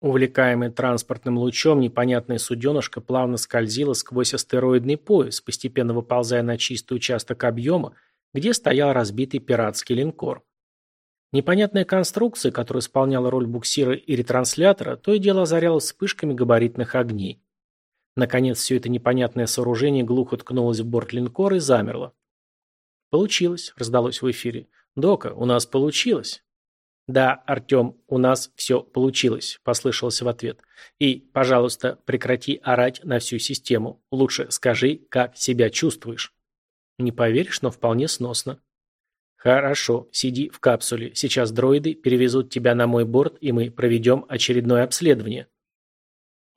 Увлекаемый транспортным лучом, непонятная суденышко плавно скользила сквозь астероидный пояс, постепенно выползая на чистый участок объема, где стоял разбитый пиратский линкор. Непонятная конструкция, которая исполняла роль буксира и ретранслятора, то и дело озарялась вспышками габаритных огней. Наконец, все это непонятное сооружение глухо ткнулось в борт линкора и замерло. «Получилось», — раздалось в эфире. «Дока, у нас получилось». «Да, Артем, у нас все получилось», – послышалось в ответ. «И, пожалуйста, прекрати орать на всю систему. Лучше скажи, как себя чувствуешь». «Не поверишь, но вполне сносно». «Хорошо, сиди в капсуле. Сейчас дроиды перевезут тебя на мой борт, и мы проведем очередное обследование».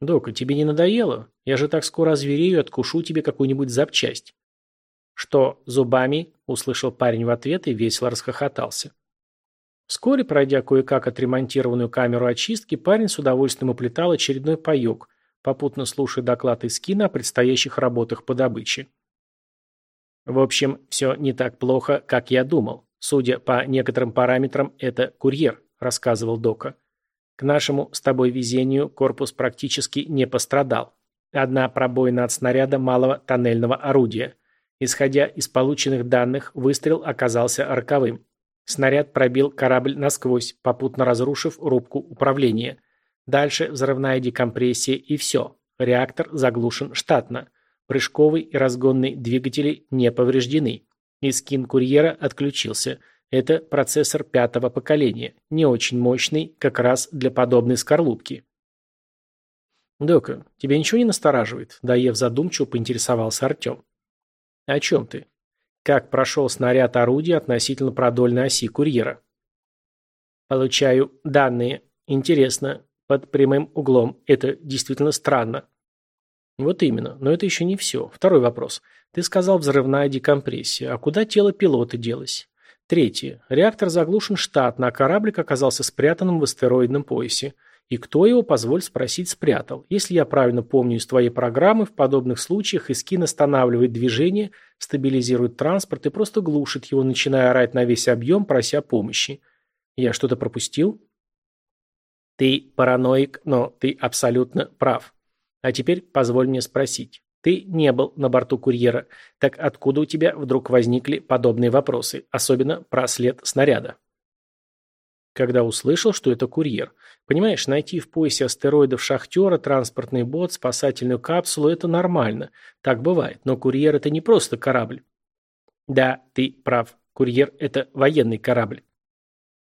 «Дока, тебе не надоело? Я же так скоро озверею и откушу тебе какую-нибудь запчасть». «Что, зубами?» – услышал парень в ответ и весело расхохотался. Вскоре, пройдя кое-как отремонтированную камеру очистки, парень с удовольствием уплетал очередной паёк, попутно слушая доклад из кино о предстоящих работах по добыче. В общем, все не так плохо, как я думал. Судя по некоторым параметрам, это курьер, рассказывал Дока. К нашему с тобой везению корпус практически не пострадал. Одна пробоина от снаряда малого тоннельного орудия. Исходя из полученных данных, выстрел оказался роковым. Снаряд пробил корабль насквозь, попутно разрушив рубку управления. Дальше взрывная декомпрессия и все. Реактор заглушен штатно. Прыжковый и разгонный двигатели не повреждены. Искин курьера отключился. Это процессор пятого поколения, не очень мощный, как раз для подобной скорлупки. «Дока, тебя ничего не настораживает?» Доев задумчиво, поинтересовался Артем. «О чем ты?» Как прошел снаряд орудия относительно продольной оси курьера? Получаю данные. Интересно. Под прямым углом. Это действительно странно. Вот именно. Но это еще не все. Второй вопрос. Ты сказал взрывная декомпрессия. А куда тело пилота делось? Третье. Реактор заглушен штатно, а кораблик оказался спрятанным в астероидном поясе. И кто его, позволь спросить, спрятал? Если я правильно помню из твоей программы, в подобных случаях Искин останавливает движение, стабилизирует транспорт и просто глушит его, начиная орать на весь объем, прося помощи. Я что-то пропустил? Ты параноик, но ты абсолютно прав. А теперь позволь мне спросить. Ты не был на борту курьера, так откуда у тебя вдруг возникли подобные вопросы, особенно про след снаряда? Когда услышал, что это курьер. Понимаешь, найти в поясе астероидов шахтера, транспортный бот, спасательную капсулу – это нормально. Так бывает. Но курьер – это не просто корабль. Да, ты прав. Курьер – это военный корабль.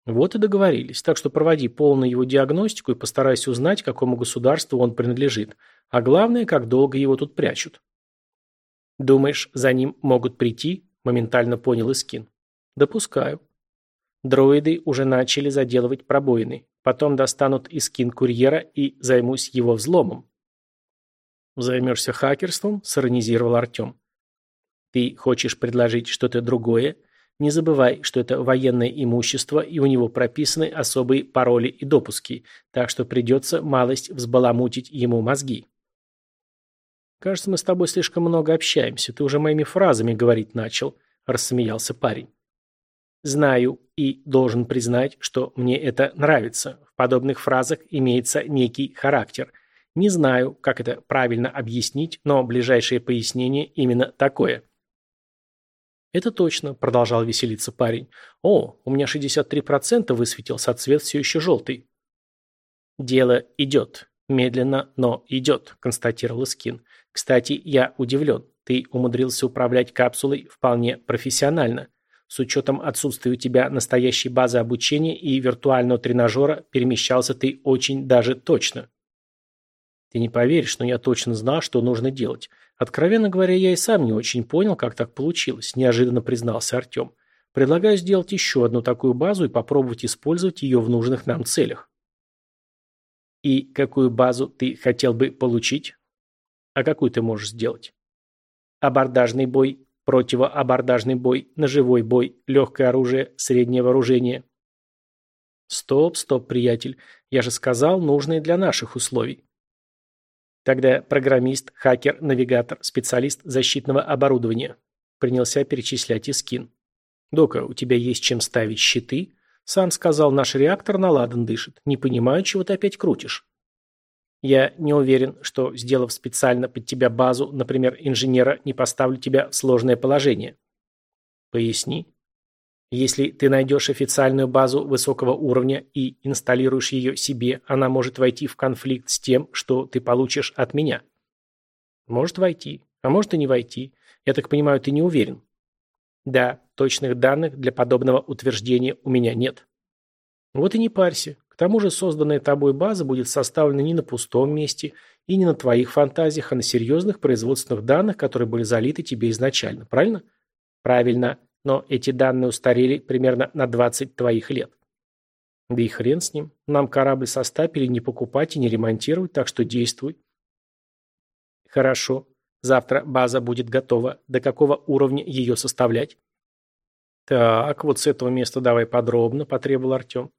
Вот и договорились. Так что проводи полную его диагностику и постарайся узнать, какому государству он принадлежит. А главное, как долго его тут прячут. Думаешь, за ним могут прийти? Моментально понял Искин. Допускаю. Дроиды уже начали заделывать пробоины. Потом достанут и скин курьера и займусь его взломом. «Займешься хакерством?» – сиронизировал Артем. «Ты хочешь предложить что-то другое? Не забывай, что это военное имущество, и у него прописаны особые пароли и допуски, так что придется малость взбаламутить ему мозги». «Кажется, мы с тобой слишком много общаемся. Ты уже моими фразами говорить начал», – рассмеялся парень. Знаю и должен признать, что мне это нравится. В подобных фразах имеется некий характер. Не знаю, как это правильно объяснить, но ближайшее пояснение именно такое. «Это точно», – продолжал веселиться парень. «О, у меня 63% высветился, а цвет все еще желтый». «Дело идет. Медленно, но идет», – констатировал Скин. «Кстати, я удивлен. Ты умудрился управлять капсулой вполне профессионально. С учетом отсутствия у тебя настоящей базы обучения и виртуального тренажера перемещался ты очень даже точно. Ты не поверишь, но я точно знал, что нужно делать. Откровенно говоря, я и сам не очень понял, как так получилось, неожиданно признался Артем. Предлагаю сделать еще одну такую базу и попробовать использовать ее в нужных нам целях. И какую базу ты хотел бы получить? А какую ты можешь сделать? Абордажный бой Противоабордажный бой, ножевой бой, легкое оружие, среднее вооружение. Стоп, стоп, приятель. Я же сказал, нужные для наших условий. Тогда программист, хакер, навигатор, специалист защитного оборудования. Принялся перечислять и скин. Дока, у тебя есть чем ставить щиты? Сам сказал, наш реактор наладан дышит. Не понимаю, чего ты опять крутишь. Я не уверен, что, сделав специально под тебя базу, например, инженера, не поставлю тебя в сложное положение. Поясни. Если ты найдешь официальную базу высокого уровня и инсталируешь ее себе, она может войти в конфликт с тем, что ты получишь от меня. Может войти, а может и не войти. Я так понимаю, ты не уверен. Да, точных данных для подобного утверждения у меня нет. Вот и не парься. К тому же созданная тобой база будет составлена не на пустом месте и не на твоих фантазиях, а на серьезных производственных данных, которые были залиты тебе изначально. Правильно? Правильно но эти данные устарели примерно на 20 твоих лет. Да и хрен с ним. Нам корабль со стапелей не покупать и не ремонтировать, так что действуй. Хорошо. Завтра база будет готова. До какого уровня ее составлять? Так, вот с этого места давай подробно, потребовал Артем.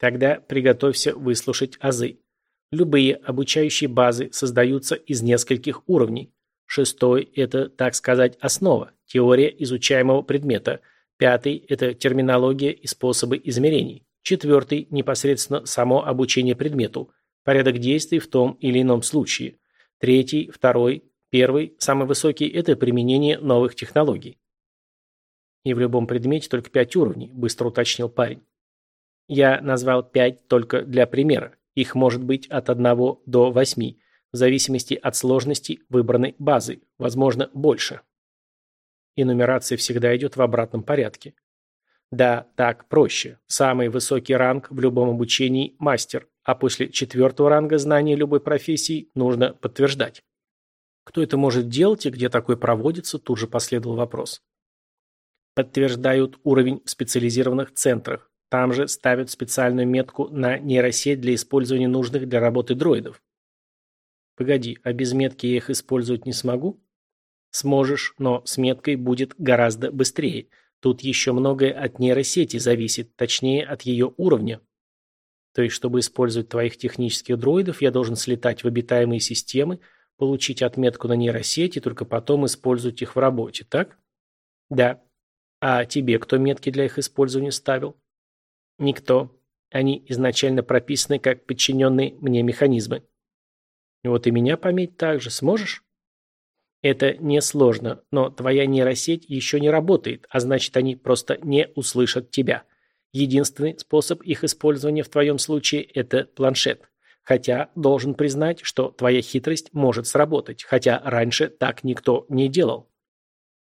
Тогда приготовься выслушать азы. Любые обучающие базы создаются из нескольких уровней. Шестой – это, так сказать, основа, теория изучаемого предмета. Пятый – это терминология и способы измерений. Четвертый – непосредственно само обучение предмету, порядок действий в том или ином случае. Третий, второй, первый, самый высокий – это применение новых технологий. И в любом предмете только пять уровней, быстро уточнил парень. Я назвал пять только для примера. Их может быть от одного до восьми в зависимости от сложности выбранной базы, возможно, больше. И нумерация всегда идет в обратном порядке. Да, так проще. Самый высокий ранг в любом обучении – мастер, а после четвертого ранга знания любой профессии нужно подтверждать. Кто это может делать и где такой проводится, тут же последовал вопрос. Подтверждают уровень в специализированных центрах. Там же ставят специальную метку на нейросеть для использования нужных для работы дроидов. Погоди, а без метки я их использовать не смогу? Сможешь, но с меткой будет гораздо быстрее. Тут еще многое от нейросети зависит, точнее от ее уровня. То есть, чтобы использовать твоих технических дроидов, я должен слетать в обитаемые системы, получить отметку на нейросети, только потом использовать их в работе, так? Да. А тебе кто метки для их использования ставил? Никто. Они изначально прописаны как подчиненные мне механизмы. Вот и меня пометь так же сможешь? Это несложно, но твоя нейросеть еще не работает, а значит они просто не услышат тебя. Единственный способ их использования в твоем случае – это планшет. Хотя, должен признать, что твоя хитрость может сработать, хотя раньше так никто не делал.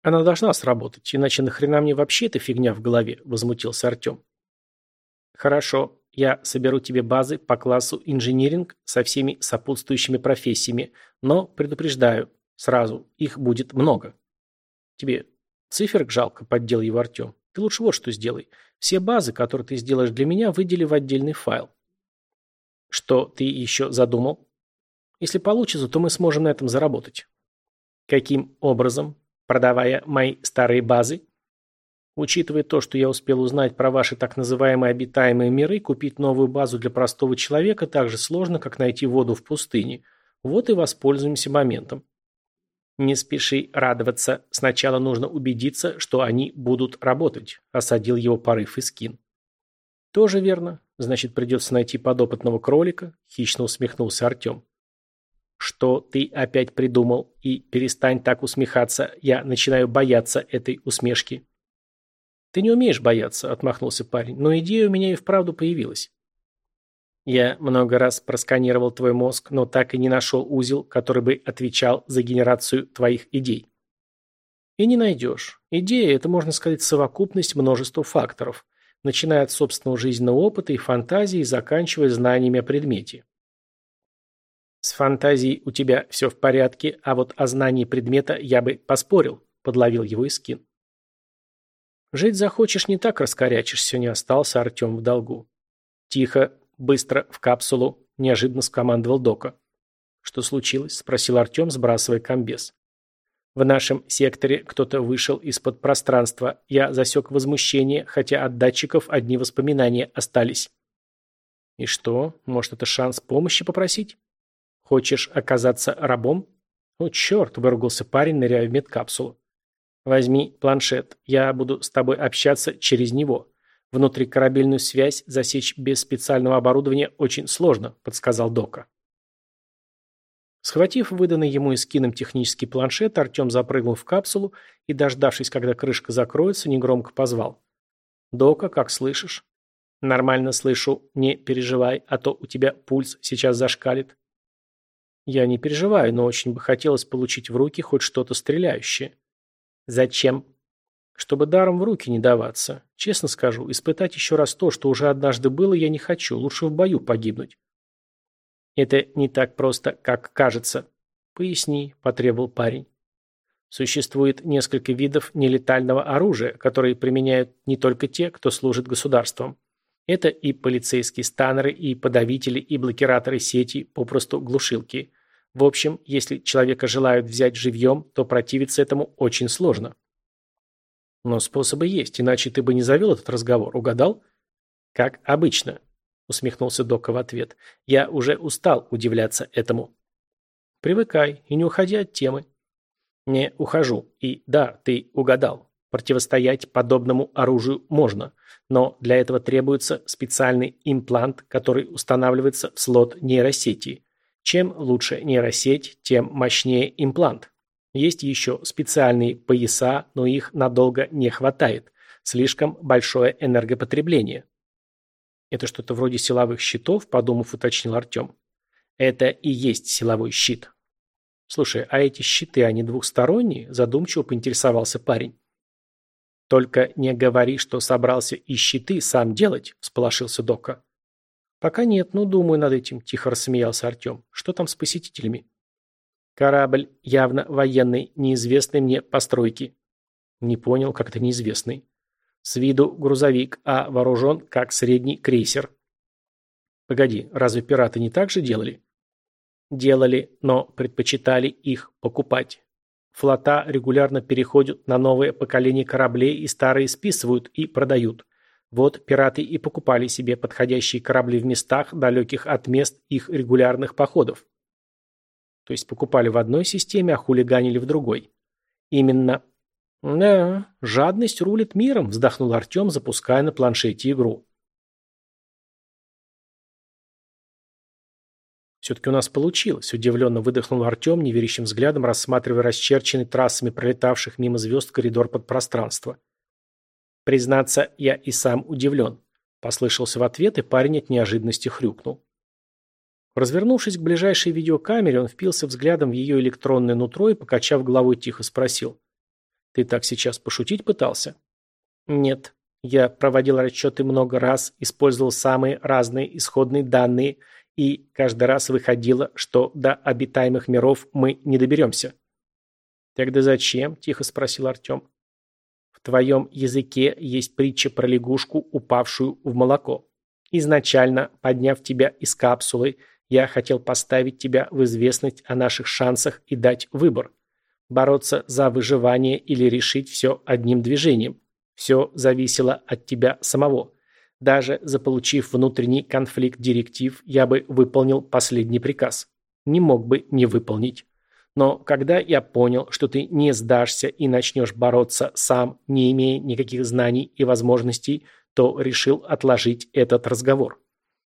Она должна сработать, иначе нахрена мне вообще эта фигня в голове, возмутился Артем. Хорошо, я соберу тебе базы по классу инжиниринг со всеми сопутствующими профессиями, но предупреждаю, сразу, их будет много. Тебе циферок жалко, поддел его Артем. Ты лучше вот что сделай. Все базы, которые ты сделаешь для меня, выдели в отдельный файл. Что ты еще задумал? Если получится, то мы сможем на этом заработать. Каким образом? Продавая мои старые базы? Учитывая то, что я успел узнать про ваши так называемые обитаемые миры, купить новую базу для простого человека так же сложно, как найти воду в пустыне. Вот и воспользуемся моментом. Не спеши радоваться. Сначала нужно убедиться, что они будут работать, осадил его порыв и скин. Тоже верно. Значит, придется найти подопытного кролика, хищно усмехнулся Артем. Что ты опять придумал? И перестань так усмехаться. Я начинаю бояться этой усмешки. «Ты не умеешь бояться», — отмахнулся парень, «но идея у меня и вправду появилась». Я много раз просканировал твой мозг, но так и не нашел узел, который бы отвечал за генерацию твоих идей. И не найдешь. Идея – это, можно сказать, совокупность множества факторов, начиная от собственного жизненного опыта и фантазии и заканчивая знаниями о предмете. С фантазией у тебя все в порядке, а вот о знании предмета я бы поспорил, подловил его Искин. Жить захочешь, не так раскорячишься, не остался Артем в долгу. Тихо, быстро, в капсулу, неожиданно скомандовал Дока. Что случилось? Спросил Артем, сбрасывая комбез. В нашем секторе кто-то вышел из-под пространства. Я засек возмущение, хотя от датчиков одни воспоминания остались. И что? Может, это шанс помощи попросить? Хочешь оказаться рабом? О, черт, выругался парень, ныряя в медкапсулу. Возьми планшет. Я буду с тобой общаться через него. Внутрикорабельную связь засечь без специального оборудования очень сложно, подсказал Дока. Схватив выданный ему эскином технический планшет, Артем запрыгнул в капсулу и, дождавшись, когда крышка закроется, негромко позвал. «Дока, как слышишь?» «Нормально слышу. Не переживай, а то у тебя пульс сейчас зашкалит». «Я не переживаю, но очень бы хотелось получить в руки хоть что-то стреляющее». «Зачем?» «Чтобы даром в руки не даваться. Честно скажу, испытать еще раз то, что уже однажды было, я не хочу. Лучше в бою погибнуть». Это не так просто, как кажется. Поясни, потребовал парень. Существует несколько видов нелетального оружия, которые применяют не только те, кто служит государством. Это и полицейские станеры, и подавители, и блокираторы сети, попросту глушилки. В общем, если человека желают взять живьем, то противиться этому очень сложно. Но способы есть, иначе ты бы не завел этот разговор, угадал? Как обычно усмехнулся Дока в ответ. Я уже устал удивляться этому. Привыкай и не уходи от темы. Не ухожу. И да, ты угадал. Противостоять подобному оружию можно, но для этого требуется специальный имплант, который устанавливается в слот нейросети. Чем лучше нейросеть, тем мощнее имплант. Есть еще специальные пояса, но их надолго не хватает. Слишком большое энергопотребление. «Это что-то вроде силовых щитов?» – подумав, уточнил Артем. «Это и есть силовой щит». «Слушай, а эти щиты, они двухсторонние?» – задумчиво поинтересовался парень. «Только не говори, что собрался и щиты сам делать», – всполошился Дока. «Пока нет, ну думаю над этим», – тихо рассмеялся Артем. «Что там с посетителями?» «Корабль явно военный, неизвестный мне постройки». «Не понял, как это неизвестный». С виду грузовик, а вооружен как средний крейсер. Погоди, разве пираты не так же делали? Делали, но предпочитали их покупать. Флота регулярно переходят на новое поколение кораблей и старые списывают и продают. Вот пираты и покупали себе подходящие корабли в местах, далеких от мест их регулярных походов. То есть покупали в одной системе, а хулиганили в другой. Именно «Да, жадность рулит миром», – вздохнул Артем, запуская на планшете игру. «Все-таки у нас получилось», – удивленно выдохнул Артем, неверящим взглядом рассматривая расчерченный трассами пролетавших мимо звезд коридор подпространства. «Признаться, я и сам удивлен», – послышался в ответ, и парень от неожиданности хрюкнул. Развернувшись к ближайшей видеокамере, он впился взглядом в ее электронное нутро и, покачав головой, тихо спросил – ты так сейчас пошутить пытался? Нет. Я проводил расчеты много раз, использовал самые разные исходные данные, и каждый раз выходило, что до обитаемых миров мы не доберемся. Тогда зачем? Тихо спросил Артем. Твоем языке есть притча про лягушку, упавшую в молоко. Изначально, подняв тебя из капсулы, я хотел поставить тебя в известность о наших шансах и дать выбор бороться за выживание или решить все одним движением. Все зависело от тебя самого. Даже заполучив внутренний конфликт директив, я бы выполнил последний приказ. Не мог бы не выполнить. Но когда я понял, что ты не сдашься и начнешь бороться сам, не имея никаких знаний и возможностей, то решил отложить этот разговор.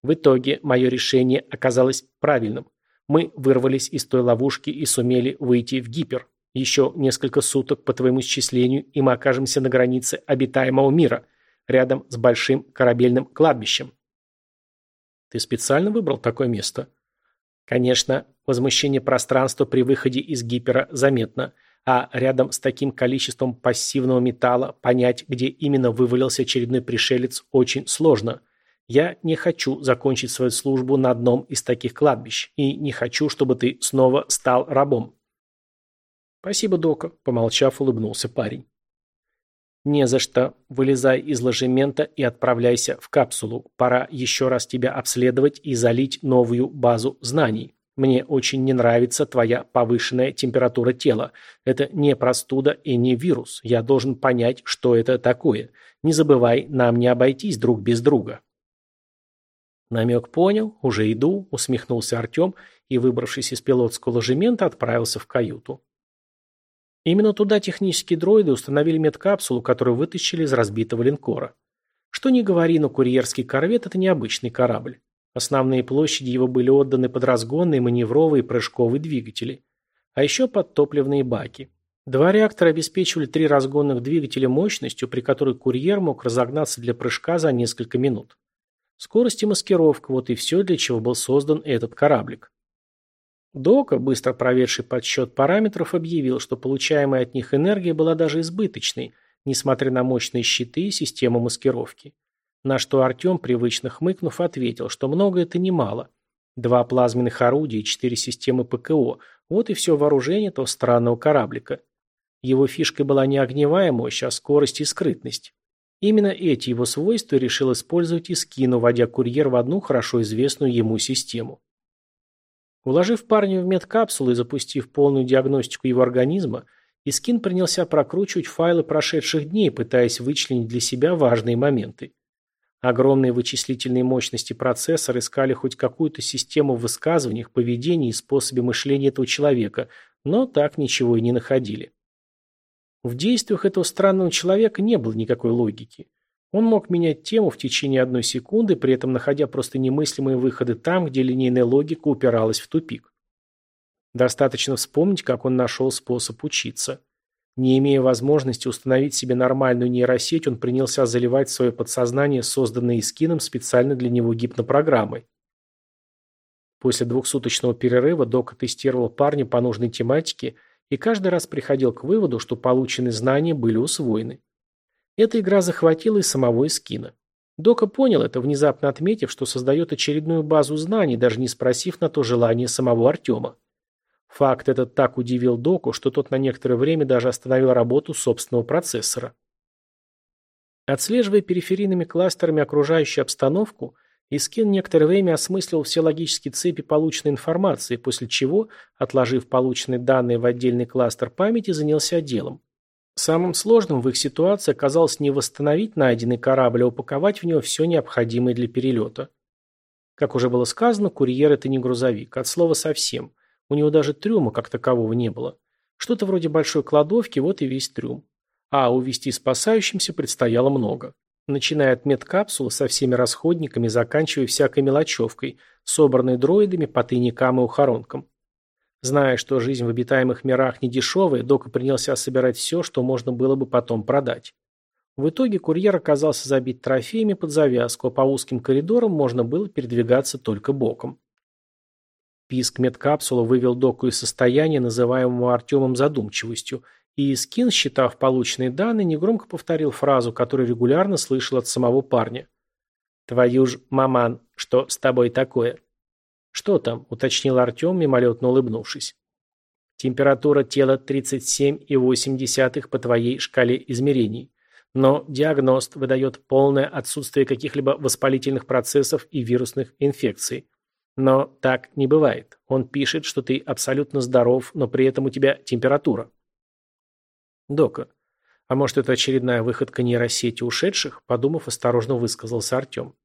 В итоге мое решение оказалось правильным. Мы вырвались из той ловушки и сумели выйти в гипер. Еще несколько суток, по твоему исчислению, и мы окажемся на границе обитаемого мира, рядом с большим корабельным кладбищем. Ты специально выбрал такое место? Конечно, возмущение пространства при выходе из гипера заметно, а рядом с таким количеством пассивного металла понять, где именно вывалился очередной пришелец, очень сложно. Я не хочу закончить свою службу на одном из таких кладбищ, и не хочу, чтобы ты снова стал рабом. «Спасибо, Дока», – помолчав, улыбнулся парень. «Не за что. Вылезай из ложемента и отправляйся в капсулу. Пора еще раз тебя обследовать и залить новую базу знаний. Мне очень не нравится твоя повышенная температура тела. Это не простуда и не вирус. Я должен понять, что это такое. Не забывай, нам не обойтись друг без друга». Намек понял, уже иду, усмехнулся Артем и, выбравшись из пилотского ложемента, отправился в каюту. Именно туда технические дроиды установили медкапсулу, которую вытащили из разбитого линкора. Что ни говори, но курьерский корвет – это необычный корабль. Основные площади его были отданы под разгонные, маневровые и прыжковые двигатели. А еще под топливные баки. Два реактора обеспечивали три разгонных двигателя мощностью, при которой курьер мог разогнаться для прыжка за несколько минут. Скорость и маскировка – вот и все, для чего был создан этот кораблик. Дока, быстро проведший подсчет параметров, объявил, что получаемая от них энергия была даже избыточной, несмотря на мощные щиты и систему маскировки. На что Артем, привычно хмыкнув, ответил, что много это немало. Два плазменных орудия и четыре системы ПКО – вот и все вооружение этого странного кораблика. Его фишкой была не огневая мощь, а скорость и скрытность. Именно эти его свойства решил использовать и Скин, уводя курьер в одну хорошо известную ему систему. Уложив парня в медкапсулу и запустив полную диагностику его организма, Искин принялся прокручивать файлы прошедших дней, пытаясь вычленить для себя важные моменты. Огромные вычислительные мощности процессора искали хоть какую-то систему в высказываниях, поведении и способе мышления этого человека, но так ничего и не находили. В действиях этого странного человека не было никакой логики. Он мог менять тему в течение одной секунды, при этом находя просто немыслимые выходы там, где линейная логика упиралась в тупик. Достаточно вспомнить, как он нашел способ учиться. Не имея возможности установить себе нормальную нейросеть, он принялся заливать свое подсознание, созданное Искином специально для него гипнопрограммой. После двухсуточного перерыва Дока тестировал парня по нужной тематике и каждый раз приходил к выводу, что полученные знания были усвоены. Эта игра захватила и самого Искина. Дока понял это, внезапно отметив, что создает очередную базу знаний, даже не спросив на то желание самого Артема. Факт этот так удивил Доку, что тот на некоторое время даже остановил работу собственного процессора. Отслеживая периферийными кластерами окружающую обстановку, Искин некоторое время осмыслил все логические цепи полученной информации, после чего, отложив полученные данные в отдельный кластер памяти, занялся делом. Самым сложным в их ситуации оказалось не восстановить найденный корабль, а упаковать в него все необходимое для перелета. Как уже было сказано, курьер – это не грузовик, от слова совсем. У него даже трюма как такового не было. Что-то вроде большой кладовки, вот и весь трюм. А увезти спасающимся предстояло много начиная от медкапсулы со всеми расходниками, заканчивая всякой мелочевкой, собранной дроидами по тайникам и ухоронкам. Зная, что жизнь в обитаемых мирах не дешевая, Дока принялся собирать все, что можно было бы потом продать. В итоге курьер оказался забит трофеями под завязку, а по узким коридорам можно было передвигаться только боком. Писк медкапсулы вывел Доку из состояния, называемого Артемом задумчивостью, и Скин, считав полученные данные, негромко повторил фразу, которую регулярно слышал от самого парня. «Твою ж, маман, что с тобой такое?» «Что там?» – уточнил Артем, мимолетно улыбнувшись. «Температура тела 37,8 по твоей шкале измерений. Но диагност выдает полное отсутствие каких-либо воспалительных процессов и вирусных инфекций. Но так не бывает. Он пишет, что ты абсолютно здоров, но при этом у тебя температура. Дока. А может, это очередная выходка нейросети ушедших? Подумав, осторожно высказался Артем.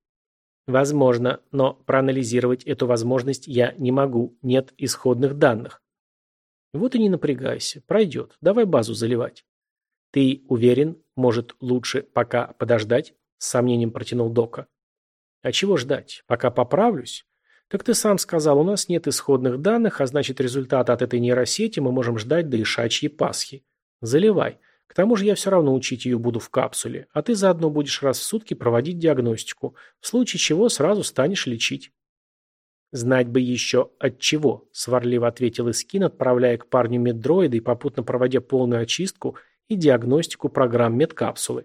Возможно, но проанализировать эту возможность я не могу. Нет исходных данных. Вот и не напрягайся. Пройдет. Давай базу заливать. Ты уверен? Может, лучше пока подождать? С сомнением протянул Дока. А чего ждать? Пока поправлюсь? Как ты сам сказал, у нас нет исходных данных, а значит результаты от этой нейросети мы можем ждать до Ишачьей Пасхи. Заливай. К тому же я все равно учить ее буду в капсуле, а ты заодно будешь раз в сутки проводить диагностику, в случае чего сразу станешь лечить. «Знать бы еще от чего», – сварливо ответил Искин, отправляя к парню меддроида и попутно проводя полную очистку и диагностику программ медкапсулы.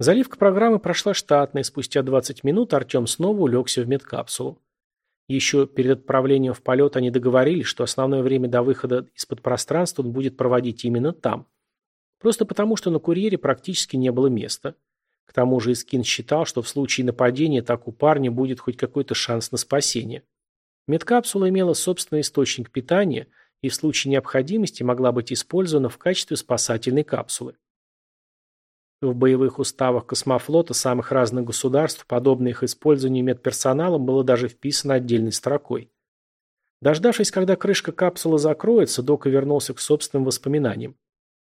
Заливка программы прошла штатно, и спустя 20 минут Артем снова улегся в медкапсулу. Еще перед отправлением в полет они договорились, что основное время до выхода из-под пространства он будет проводить именно там. Просто потому, что на курьере практически не было места. К тому же Искин считал, что в случае нападения так у парня будет хоть какой-то шанс на спасение. Медкапсула имела собственный источник питания и в случае необходимости могла быть использована в качестве спасательной капсулы. В боевых уставах космофлота самых разных государств подобное их использование медперсоналом было даже вписано отдельной строкой. Дождавшись, когда крышка капсулы закроется, Дока вернулся к собственным воспоминаниям.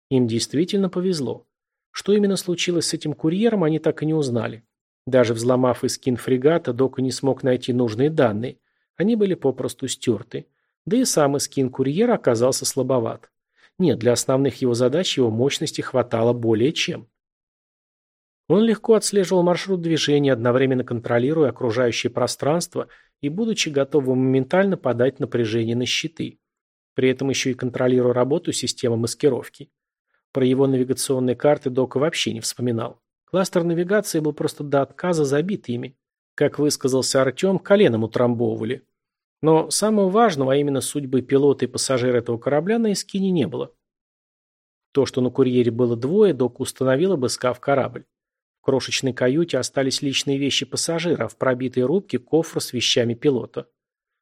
Им действительно повезло. Что именно случилось с этим курьером, они так и не узнали. Даже взломав эскин фрегата, Дока не смог найти нужные данные. Они были попросту стерты. Да и сам эскин курьера оказался слабоват. Нет, для основных его задач его мощности хватало более чем. Он легко отслеживал маршрут движения, одновременно контролируя окружающее пространство и будучи готовым моментально подать напряжение на щиты. При этом еще и контролируя работу системы маскировки. Про его навигационные карты Дока вообще не вспоминал. Кластер навигации был просто до отказа забит ими. Как высказался Артем, коленом утрамбовывали. Но самого важного, а именно судьбы пилота и пассажира этого корабля, на Искине не было. То, что на курьере было двое, Док установил, обыскав корабль. Крошечной каюте остались личные вещи пассажира, в пробитой рубке кофр с вещами пилота.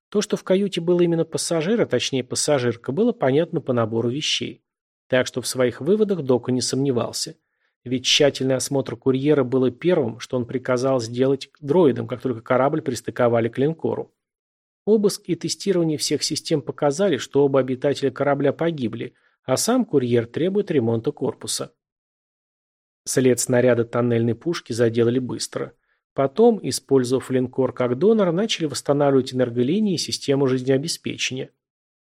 То, что в каюте было именно пассажир, а точнее пассажирка, было понятно по набору вещей. Так что в своих выводах Дока не сомневался. Ведь тщательный осмотр курьера было первым, что он приказал сделать дроидам, как только корабль пристыковали к линкору. Обыск и тестирование всех систем показали, что оба обитателя корабля погибли, а сам курьер требует ремонта корпуса. След снаряда тоннельной пушки заделали быстро. Потом, использовав линкор как донор, начали восстанавливать энерголинии и систему жизнеобеспечения.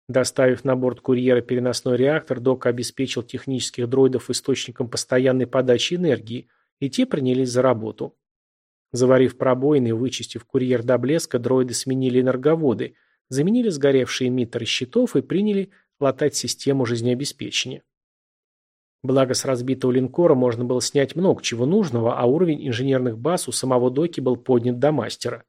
Доставив на борт курьера переносной реактор, Док обеспечил технических дроидов источником постоянной подачи энергии, и те принялись за работу. Заварив пробоины и вычистив курьер до блеска, дроиды сменили энерговоды, заменили сгоревшие эмиттеры щитов и приняли латать систему жизнеобеспечения. Благо с разбитого линкора можно было снять много чего нужного, а уровень инженерных баз у самого Доки был поднят до мастера.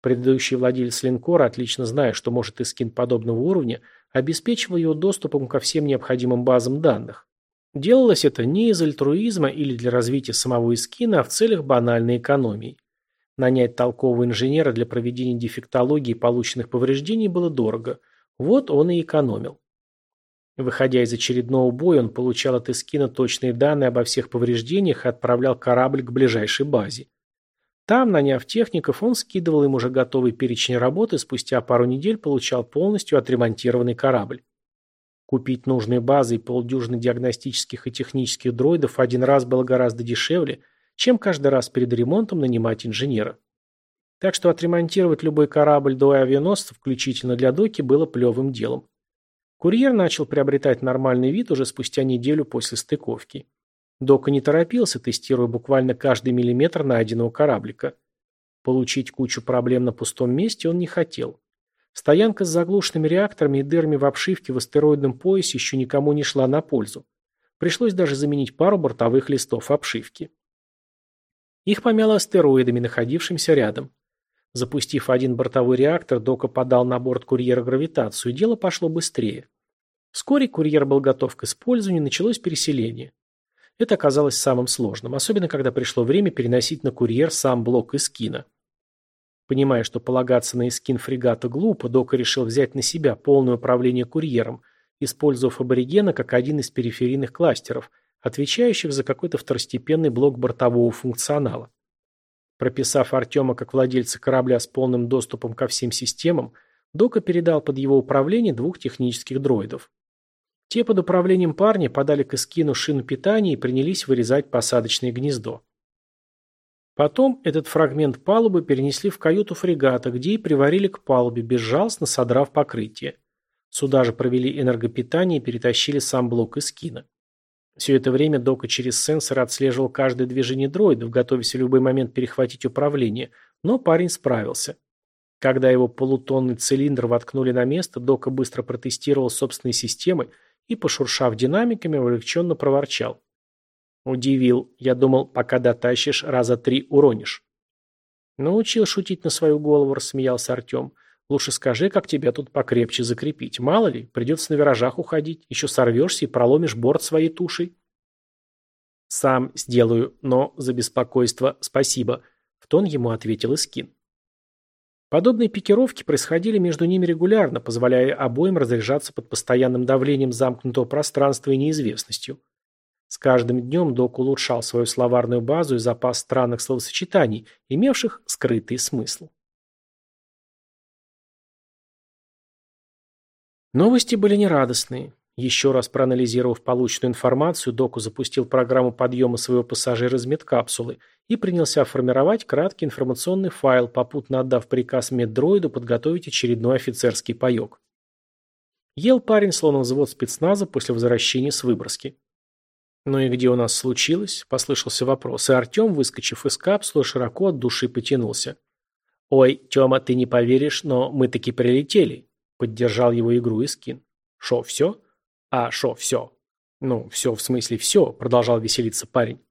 Предыдущий владелец линкора, отлично зная, что может Искин подобного уровня, обеспечивал его доступом ко всем необходимым базам данных. Делалось это не из альтруизма или для развития самого Искина, а в целях банальной экономии. Нанять толкового инженера для проведения дефектологии полученных повреждений было дорого. Вот он и экономил. Выходя из очередного боя, он получал от Искина точные данные обо всех повреждениях и отправлял корабль к ближайшей базе. Там, наняв техников, он скидывал им уже готовый перечень работы, спустя пару недель получал полностью отремонтированный корабль. Купить нужные базы и полдюжины диагностических и технических дроидов один раз было гораздо дешевле, чем каждый раз перед ремонтом нанимать инженера. Так что отремонтировать любой корабль до авианосца, включительно для доки, было плевым делом. Курьер начал приобретать нормальный вид уже спустя неделю после стыковки. Дока не торопился, тестируя буквально каждый миллиметр найденного кораблика. Получить кучу проблем на пустом месте он не хотел. Стоянка с заглушенными реакторами и дырами в обшивке в астероидном поясе еще никому не шла на пользу. Пришлось даже заменить пару бортовых листов обшивки. Их помяло астероидами, находившимся рядом. Запустив один бортовой реактор, Дока подал на борт курьера гравитацию, и дело пошло быстрее. Вскоре курьер был готов к использованию, началось переселение. Это оказалось самым сложным, особенно когда пришло время переносить на курьер сам блок эскина. Понимая, что полагаться на эскин фрегата глупо, Дока решил взять на себя полное управление курьером, использовав аборигена как один из периферийных кластеров, отвечающих за какой-то второстепенный блок бортового функционала. Прописав Артема как владельца корабля с полным доступом ко всем системам, Дока передал под его управление двух технических дроидов. Те под управлением парня подали к эскину шину питания и принялись вырезать посадочное гнездо. Потом этот фрагмент палубы перенесли в каюту фрегата, где и приварили к палубе, безжалостно содрав покрытие. Сюда же провели энергопитание и перетащили сам блок эскина. Все это время Дока через сенсор отслеживал каждое движение дроидов, готовясь в любой момент перехватить управление, но парень справился. Когда его полутонный цилиндр воткнули на место, Дока быстро протестировал собственные системы и, пошуршав динамиками, облегченно проворчал. «Удивил. Я думал, пока дотащишь, раза три уронишь». «Научил шутить на свою голову», – рассмеялся Артем. «Лучше скажи, как тебя тут покрепче закрепить. Мало ли, придется на виражах уходить, еще сорвешься и проломишь борт своей тушей». «Сам сделаю, но за беспокойство спасибо», – в тон ему ответил Искин. Подобные пикировки происходили между ними регулярно, позволяя обоим разряжаться под постоянным давлением замкнутого пространства и неизвестностью. С каждым днем Док улучшал свою словарную базу и запас странных словосочетаний, имевших скрытый смысл. Новости были нерадостные. Еще раз проанализировав полученную информацию, Доку запустил программу подъема своего пассажира из медкапсулы и принялся формировать краткий информационный файл, попутно отдав приказ меддроиду подготовить очередной офицерский паек. Ел парень, словно взвод спецназа после возвращения с выброски. «Ну и где у нас случилось?» – послышался вопрос, и Артем, выскочив из капсулы, широко от души потянулся. «Ой, Тёма, ты не поверишь, но мы таки прилетели», – поддержал его игру Искин. «Шо, все?» «А, шо, все?» «Ну, все, в смысле все», – продолжал веселиться парень.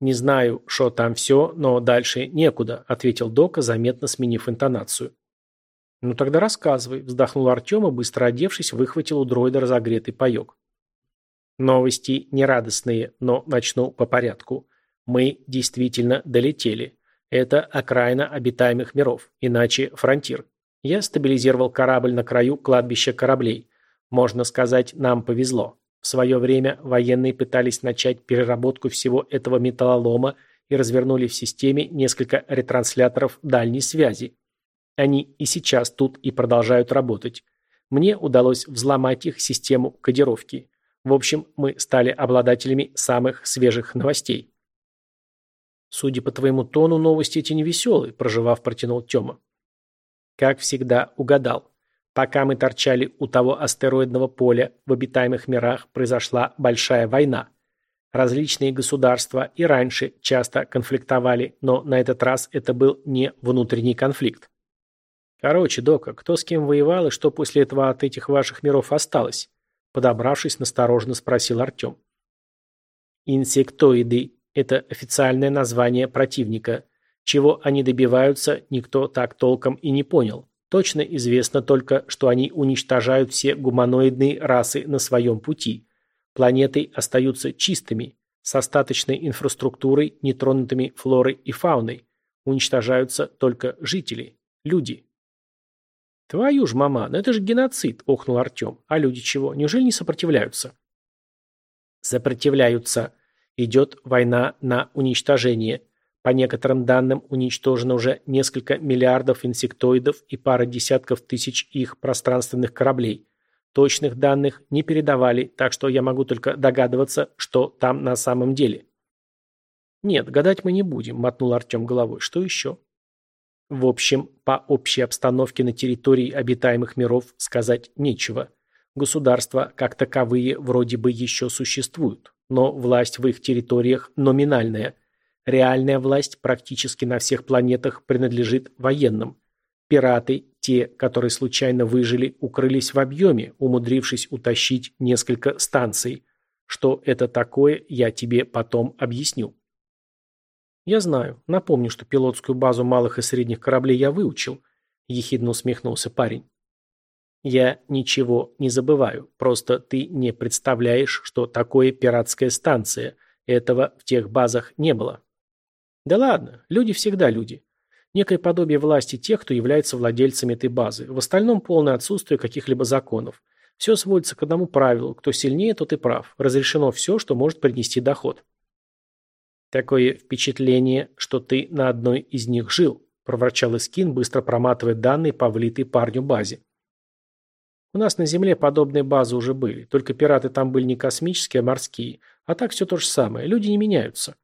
«Не знаю, что там все, но дальше некуда», – ответил Дока, заметно сменив интонацию. «Ну тогда рассказывай», – вздохнул Артем и, быстро одевшись, выхватил у дроида разогретый паек. Новости нерадостные, но начну по порядку. Мы действительно долетели. Это окраина обитаемых миров, иначе фронтир. Я стабилизировал корабль на краю кладбища кораблей. Можно сказать, нам повезло. В свое время военные пытались начать переработку всего этого металлолома и развернули в системе несколько ретрансляторов дальней связи. Они и сейчас тут и продолжают работать. Мне удалось взломать их систему кодировки. В общем, мы стали обладателями самых свежих новостей. Судя по твоему тону, новости эти невеселые, проживав, протянул Тёма. Как всегда, угадал. Пока мы торчали у того астероидного поля, в обитаемых мирах произошла большая война. Различные государства и раньше часто конфликтовали, но на этот раз это был не внутренний конфликт. Короче, Дока, кто с кем воевал и что после этого от этих ваших миров осталось? Подобравшись, настороженно спросил Артем. Инсектоиды – это официальное название противника. Чего они добиваются, никто так толком и не понял. Точно известно только, что они уничтожают все гуманоидные расы на своем пути. Планеты остаются чистыми, с остаточной инфраструктурой, нетронутыми флорой и фауной. Уничтожаются только жители, люди. «Твою ж, маман, это же геноцид!» – охнул Артем. «А люди чего? Неужели не сопротивляются?» «Сопротивляются. Идет война на уничтожение. По некоторым данным уничтожено уже несколько миллиардов инсектоидов и пара десятков тысяч их пространственных кораблей. Точных данных не передавали, так что я могу только догадываться, что там на самом деле». «Нет, гадать мы не будем», – мотнул Артем головой. «Что еще?» В общем, по общей обстановке на территории обитаемых миров сказать нечего. Государства, как таковые, вроде бы еще существуют, но власть в их территориях номинальная. Реальная власть практически на всех планетах принадлежит военным. Пираты, те, которые случайно выжили, укрылись в объеме, умудрившись утащить несколько станций. Что это такое, я тебе потом объясню. «Я знаю. Напомню, что пилотскую базу малых и средних кораблей я выучил», – ехидно усмехнулся парень. «Я ничего не забываю. Просто ты не представляешь, что такое пиратская станция. Этого в тех базах не было». «Да ладно. Люди всегда люди. Некое подобие власти тех, кто является владельцами этой базы. В остальном полное отсутствие каких-либо законов. Все сводится к одному правилу. Кто сильнее, тот и прав. Разрешено все, что может принести доход». «Такое впечатление, что ты на одной из них жил», – проворчал Искин, быстро проматывая данные по влитой парню базе. «У нас на Земле подобные базы уже были, только пираты там были не космические, а морские. А так все то же самое, люди не меняются».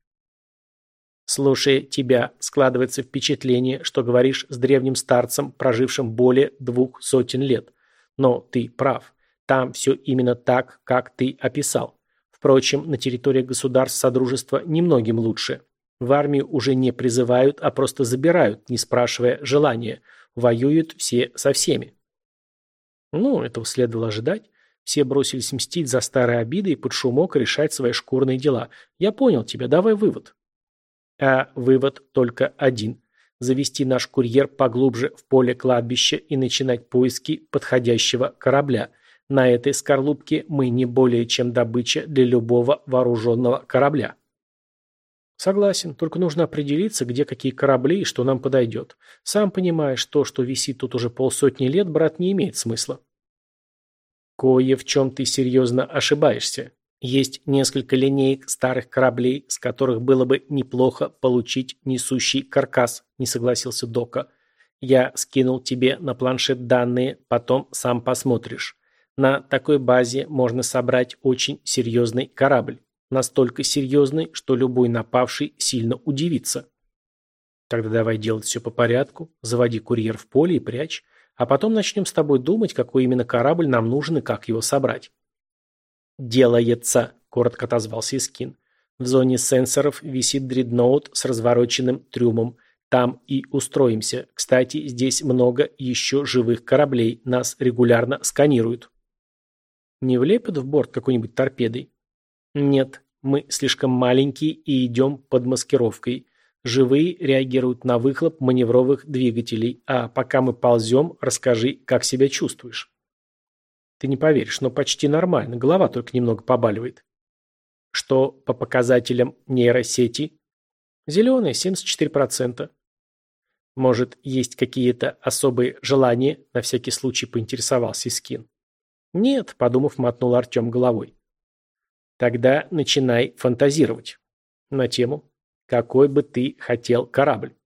Слушая тебя, складывается впечатление, что говоришь с древним старцем, прожившим более двух сотен лет. Но ты прав. Там все именно так, как ты описал. Впрочем, на территории государств Содружества немногим лучше. В армию уже не призывают, а просто забирают, не спрашивая желания. Воюют все со всеми. Ну, этого следовало ожидать. Все бросились мстить за старые обиды и под шумок решать свои шкурные дела. Я понял тебя, давай вывод. А вывод только один. Завести наш курьер поглубже в поле кладбища и начинать поиски подходящего корабля – на этой скорлупке мы не более чем добыча для любого вооруженного корабля. Согласен, только нужно определиться, где какие корабли и что нам подойдет. Сам понимаешь, то, что висит тут уже полсотни лет, брат, не имеет смысла. Кое в чем ты серьезно ошибаешься. Есть несколько линеек старых кораблей, с которых было бы неплохо получить несущий каркас, не согласился Дока. Я скинул тебе на планшет данные, потом сам посмотришь. На такой базе можно собрать очень серьезный корабль. Настолько серьезный, что любой напавший сильно удивится. Тогда давай делать все по порядку, заводи курьер в поле и прячь, а потом начнем с тобой думать, какой именно корабль нам нужен и как его собрать. «Делается», — коротко отозвался Искин. «В зоне сенсоров висит дредноут с развороченным трюмом. Там и устроимся. Кстати, здесь много еще живых кораблей. Нас регулярно сканируют». «Не влепят в борт какой-нибудь торпедой?» «Нет, мы слишком маленькие и идем под маскировкой. Живые реагируют на выхлоп маневровых двигателей, а пока мы ползем, расскажи, как себя чувствуешь». Ты не поверишь, но почти нормально, голова только немного побаливает. Что по показателям нейросети? Зеленые 74%. Может, есть какие-то особые желания? На всякий случай поинтересовался Скин. Нет, подумав, мотнул Артем головой. Тогда начинай фантазировать. На тему «Какой бы ты хотел корабль?»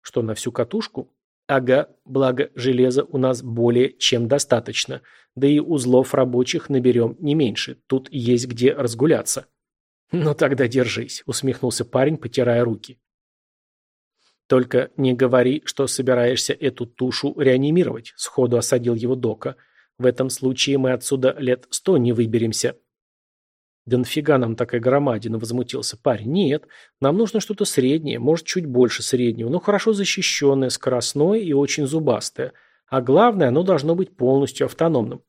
Что, на всю катушку? Ага, благо железа у нас более чем достаточно. Да и узлов рабочих наберем не меньше. Тут есть где разгуляться. Ну тогда держись, усмехнулся парень, потирая руки. Только не говори, что собираешься эту тушу реанимировать, сходу осадил его Дока. В этом случае мы отсюда лет сто не выберемся. «Да нафига нам такая громадина?» – возмутился парень. «Нет, нам нужно что-то среднее, может, чуть больше среднего, но хорошо защищенное, скоростное и очень зубастое. А главное, оно должно быть полностью автономным».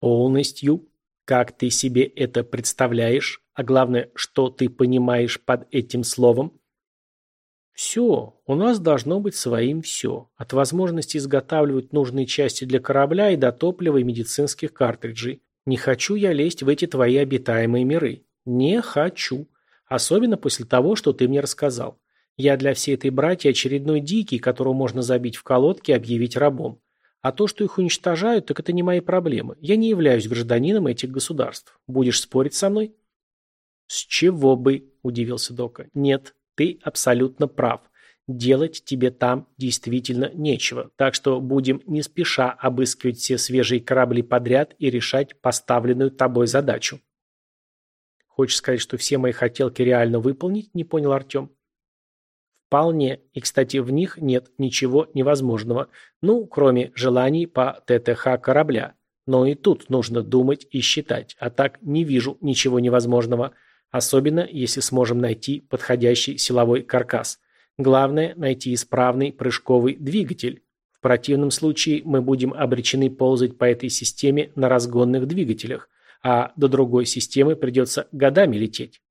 «Полностью? Как ты себе это представляешь? А главное, что ты понимаешь под этим словом?» «Все. У нас должно быть своим все. От возможности изготавливать нужные части для корабля и до топлива и медицинских картриджей. Не хочу я лезть в эти твои обитаемые миры. Не хочу. Особенно после того, что ты мне рассказал. Я для всей этой братьи очередной дикий, которого можно забить в колодке и объявить рабом. А то, что их уничтожают, так это не мои проблемы. Я не являюсь гражданином этих государств. Будешь спорить со мной? С чего бы, удивился Дока. Нет, ты абсолютно прав. Делать тебе там действительно нечего, так что будем не спеша обыскивать все свежие корабли подряд и решать поставленную тобой задачу. Хочешь сказать, что все мои хотелки реально выполнить, не понял Артем? Вполне. И, кстати, в них нет ничего невозможного. Ну, кроме желаний по ТТХ корабля. Но и тут нужно думать и считать. А так не вижу ничего невозможного. Особенно, если сможем найти подходящий силовой каркас. Главное – найти исправный прыжковый двигатель. В противном случае мы будем обречены ползать по этой системе на разгонных двигателях, а до другой системы придется годами лететь.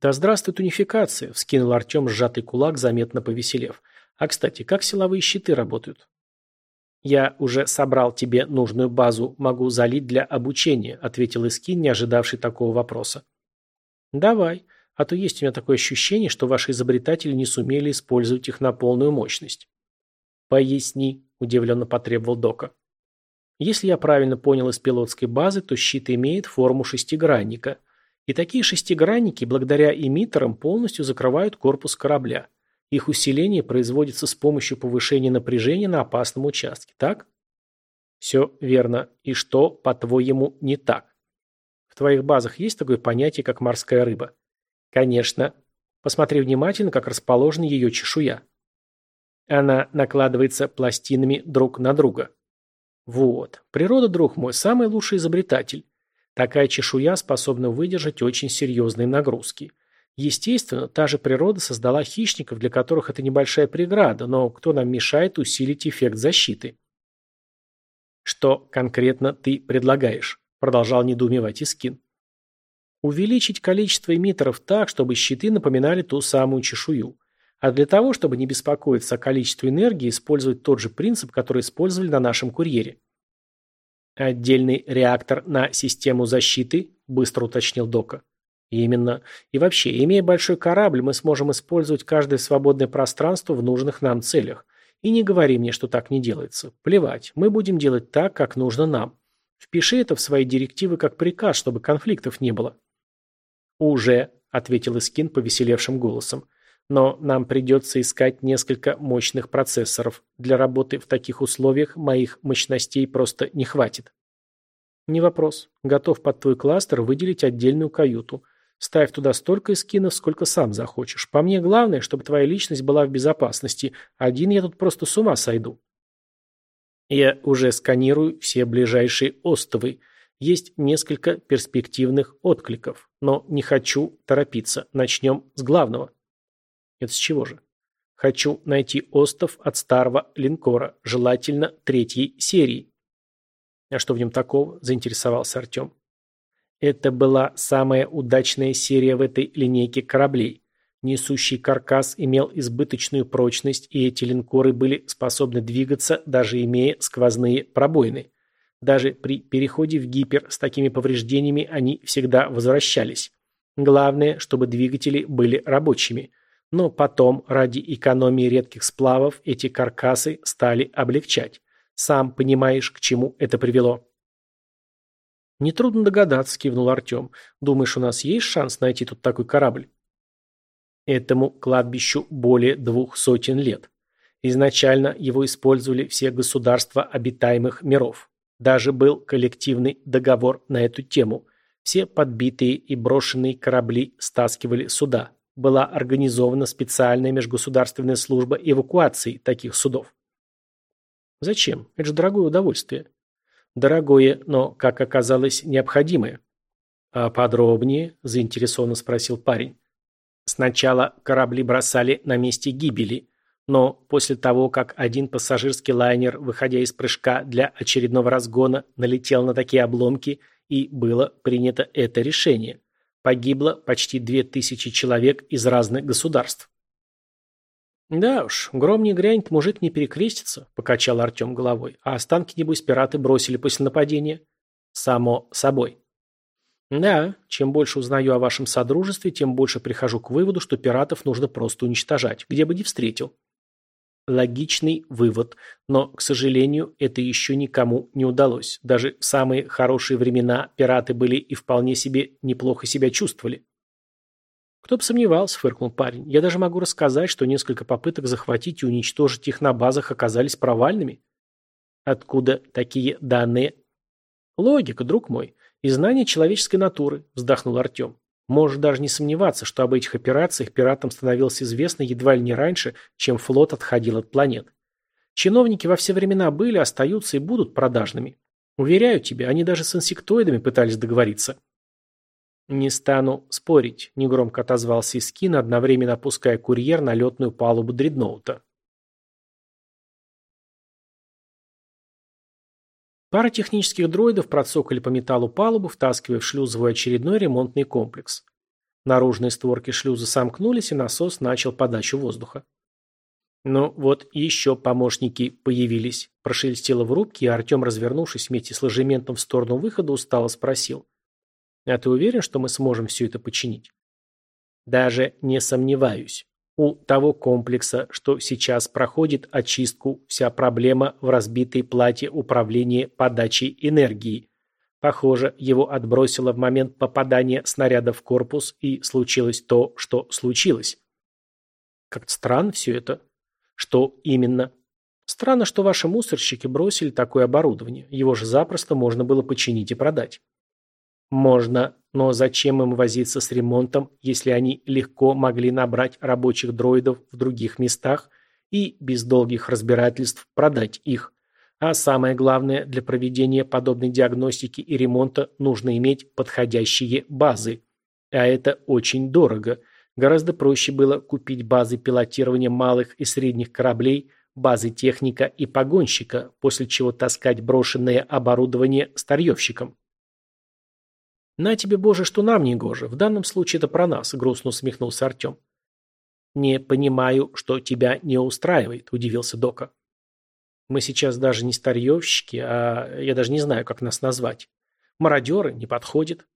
«Да здравствует унификация!» – вскинул Артем сжатый кулак, заметно повеселев. «А, кстати, как силовые щиты работают?» «Я уже собрал тебе нужную базу, могу залить для обучения», – ответил Искин, не ожидавший такого вопроса. «Давай. А то есть у меня такое ощущение, что ваши изобретатели не сумели использовать их на полную мощность. Поясни, удивленно потребовал Дока. Если я правильно понял из пилотской базы, то щит имеет форму шестигранника. И такие шестигранники, благодаря эмиттерам, полностью закрывают корпус корабля. Их усиление производится с помощью повышения напряжения на опасном участке, так? Все верно. И что, по-твоему, не так? В твоих базах есть такое понятие, как морская рыба? Конечно. Посмотри внимательно, как расположена ее чешуя. Она накладывается пластинами друг на друга. Вот. Природа, друг мой, самый лучший изобретатель. Такая чешуя способна выдержать очень серьезные нагрузки. Естественно, та же природа создала хищников, для которых это небольшая преграда, но кто нам мешает усилить эффект защиты? Что конкретно ты предлагаешь? Продолжал недоумевать Искин. Увеличить количество эмиттеров так, чтобы щиты напоминали ту самую чешую. А для того, чтобы не беспокоиться о количестве энергии, использовать тот же принцип, который использовали на нашем курьере. «Отдельный реактор на систему защиты?» – быстро уточнил Дока. «Именно. И вообще, имея большой корабль, мы сможем использовать каждое свободное пространство в нужных нам целях. И не говори мне, что так не делается. Плевать, мы будем делать так, как нужно нам. Впиши это в свои директивы как приказ, чтобы конфликтов не было». «Уже», — ответил Искин повеселевшим голосом. Но нам придется искать несколько мощных процессоров. Для работы в таких условиях моих мощностей просто не хватит. Не вопрос. Готов под твой кластер выделить отдельную каюту. Ставь туда столько скинов, сколько сам захочешь. По мне главное, чтобы твоя личность была в безопасности. Один я тут просто с ума сойду. Я уже сканирую все ближайшие остовы. Есть несколько перспективных откликов. Но не хочу торопиться. Начнем с главного. Это с чего же? Хочу найти остов от старого линкора, желательно третьей серии. А что в нем такого? Заинтересовался Артем. Это была самая удачная серия в этой линейке кораблей. Несущий каркас имел избыточную прочность, и эти линкоры были способны двигаться, даже имея сквозные пробоины. Даже при переходе в гипер с такими повреждениями они всегда возвращались. Главное, чтобы двигатели были рабочими. Но потом, ради экономии редких сплавов, эти каркасы стали облегчать. Сам понимаешь, к чему это привело. «Нетрудно догадаться», – кивнул Артем. «Думаешь, у нас есть шанс найти тут такой корабль?» Этому кладбищу более двух сотен лет. Изначально его использовали все государства обитаемых миров. Даже был коллективный договор на эту тему. Все подбитые и брошенные корабли стаскивали суда. Была организована специальная межгосударственная служба эвакуации таких судов. Зачем? Это же дорогое удовольствие. Дорогое, но, как оказалось, необходимое. А подробнее, заинтересованно спросил парень. Сначала корабли бросали на месте гибели, но после того, как один пассажирский лайнер, выходя из прыжка для очередного разгона, налетел на такие обломки, и было принято это решение. Погибло почти две тысячи человек из разных государств. «Да уж, гром не грянет, мужик не перекрестится», – покачал Артем головой. «А останки, небось, пираты бросили после нападения?» «Само собой». «Да, чем больше узнаю о вашем содружестве, тем больше прихожу к выводу, что пиратов нужно просто уничтожать, где бы ни встретил». Логичный вывод, но, к сожалению, это еще никому не удалось. Даже в самые хорошие времена пираты были и вполне себе неплохо себя чувствовали. «Кто бы сомневался», — фыркнул парень. «Я даже могу рассказать, что несколько попыток захватить и уничтожить их на базах оказались провальными». «Откуда такие данные?» «Логика, друг мой, и знание человеческой натуры», — вздохнул Артем. «Можешь даже не сомневаться, что об этих операциях пиратам становилось известно едва ли не раньше, чем флот отходил от планет. Чиновники во все времена были, остаются и будут продажными. Уверяю тебя, они даже с инсектоидами пытались договориться». «Не стану спорить», – негромко отозвался Искин, одновременно опуская курьер на летную палубу дредноута. Пара технических дроидов процокали по металлу палубу, втаскивая в шлюзовый очередной ремонтный комплекс. Наружные створки шлюза сомкнулись, и насос начал подачу воздуха. «Ну вот еще помощники появились», – прошелестело в рубке, и Артем, развернувшись вместе с ложементом в сторону выхода, устало спросил. А ты уверен, что мы сможем все это починить? Даже не сомневаюсь. У того комплекса, что сейчас проходит очистку, вся проблема в разбитой плате управления подачей энергии. Похоже, его отбросило в момент попадания снаряда в корпус, и случилось то, что случилось. Как-то странно все это. Что именно? Странно, что ваши мусорщики бросили такое оборудование. Его же запросто можно было починить и продать. Можно, но зачем им возиться с ремонтом, если они легко могли набрать рабочих дроидов в других местах и без долгих разбирательств продать их? А самое главное, для проведения подобной диагностики и ремонта нужно иметь подходящие базы. А это очень дорого. Гораздо проще было купить базы пилотирования малых и средних кораблей, базы техника и погонщика, после чего таскать брошенное оборудование старьевщикам. «На тебе, Боже, что нам не гоже. В данном случае это про нас», — грустно усмехнулся Артем. «Не понимаю, что тебя не устраивает», — удивился Дока. «Мы сейчас даже не старьевщики, а я даже не знаю, как нас назвать. Мародеры не подходит.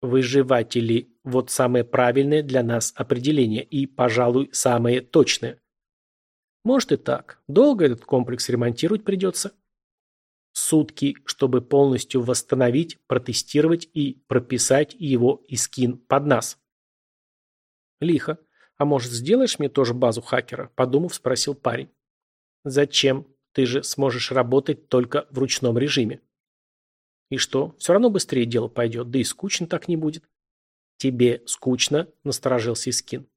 Выживатели – вот самое правильное для нас определение и, пожалуй, самое точное. Может и так. Долго этот комплекс ремонтировать придется?» Сутки, чтобы полностью восстановить, протестировать и прописать его искин под нас. Лихо. А может, сделаешь мне тоже базу хакера? Подумав, спросил парень. Зачем? Ты же сможешь работать только в ручном режиме. И что? Все равно быстрее дело пойдет, да и скучно так не будет. Тебе скучно? Насторожился Искин.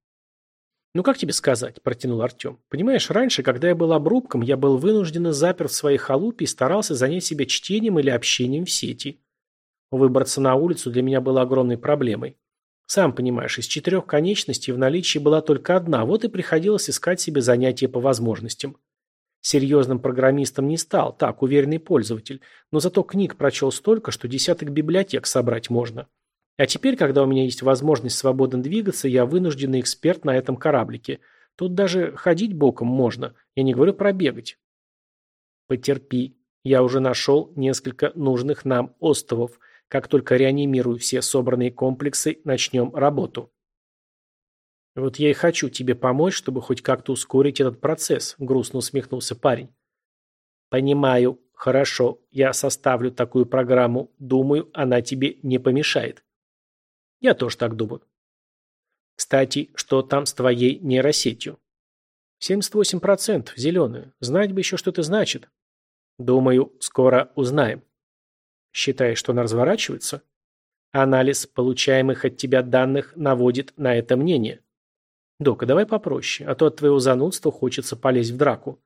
«Ну как тебе сказать?» – протянул Артем. «Понимаешь, раньше, когда я был обрубком, я был вынужден запер в своей халупе и старался занять себя чтением или общением в сети. Выбраться на улицу для меня было огромной проблемой. Сам понимаешь, из четырех конечностей в наличии была только одна, вот и приходилось искать себе занятия по возможностям. Серьезным программистом не стал, так, уверенный пользователь, но зато книг прочел столько, что десяток библиотек собрать можно. А теперь, когда у меня есть возможность свободно двигаться, я вынужденный эксперт на этом кораблике. Тут даже ходить боком можно. Я не говорю про бегать. Потерпи. Я уже нашел несколько нужных нам островов. Как только реанимирую все собранные комплексы, начнем работу. Вот я и хочу тебе помочь, чтобы хоть как-то ускорить этот процесс, грустно усмехнулся парень. Понимаю. Хорошо. Я составлю такую программу. Думаю, она тебе не помешает. Я тоже так думаю. Кстати, что там с твоей нейросетью? 78% зеленые. Знать бы еще, что это значит. Думаю, скоро узнаем. Считаешь, что она разворачивается? Анализ получаемых от тебя данных наводит на это мнение. Дока, давай попроще, а то от твоего занудства хочется полезть в драку.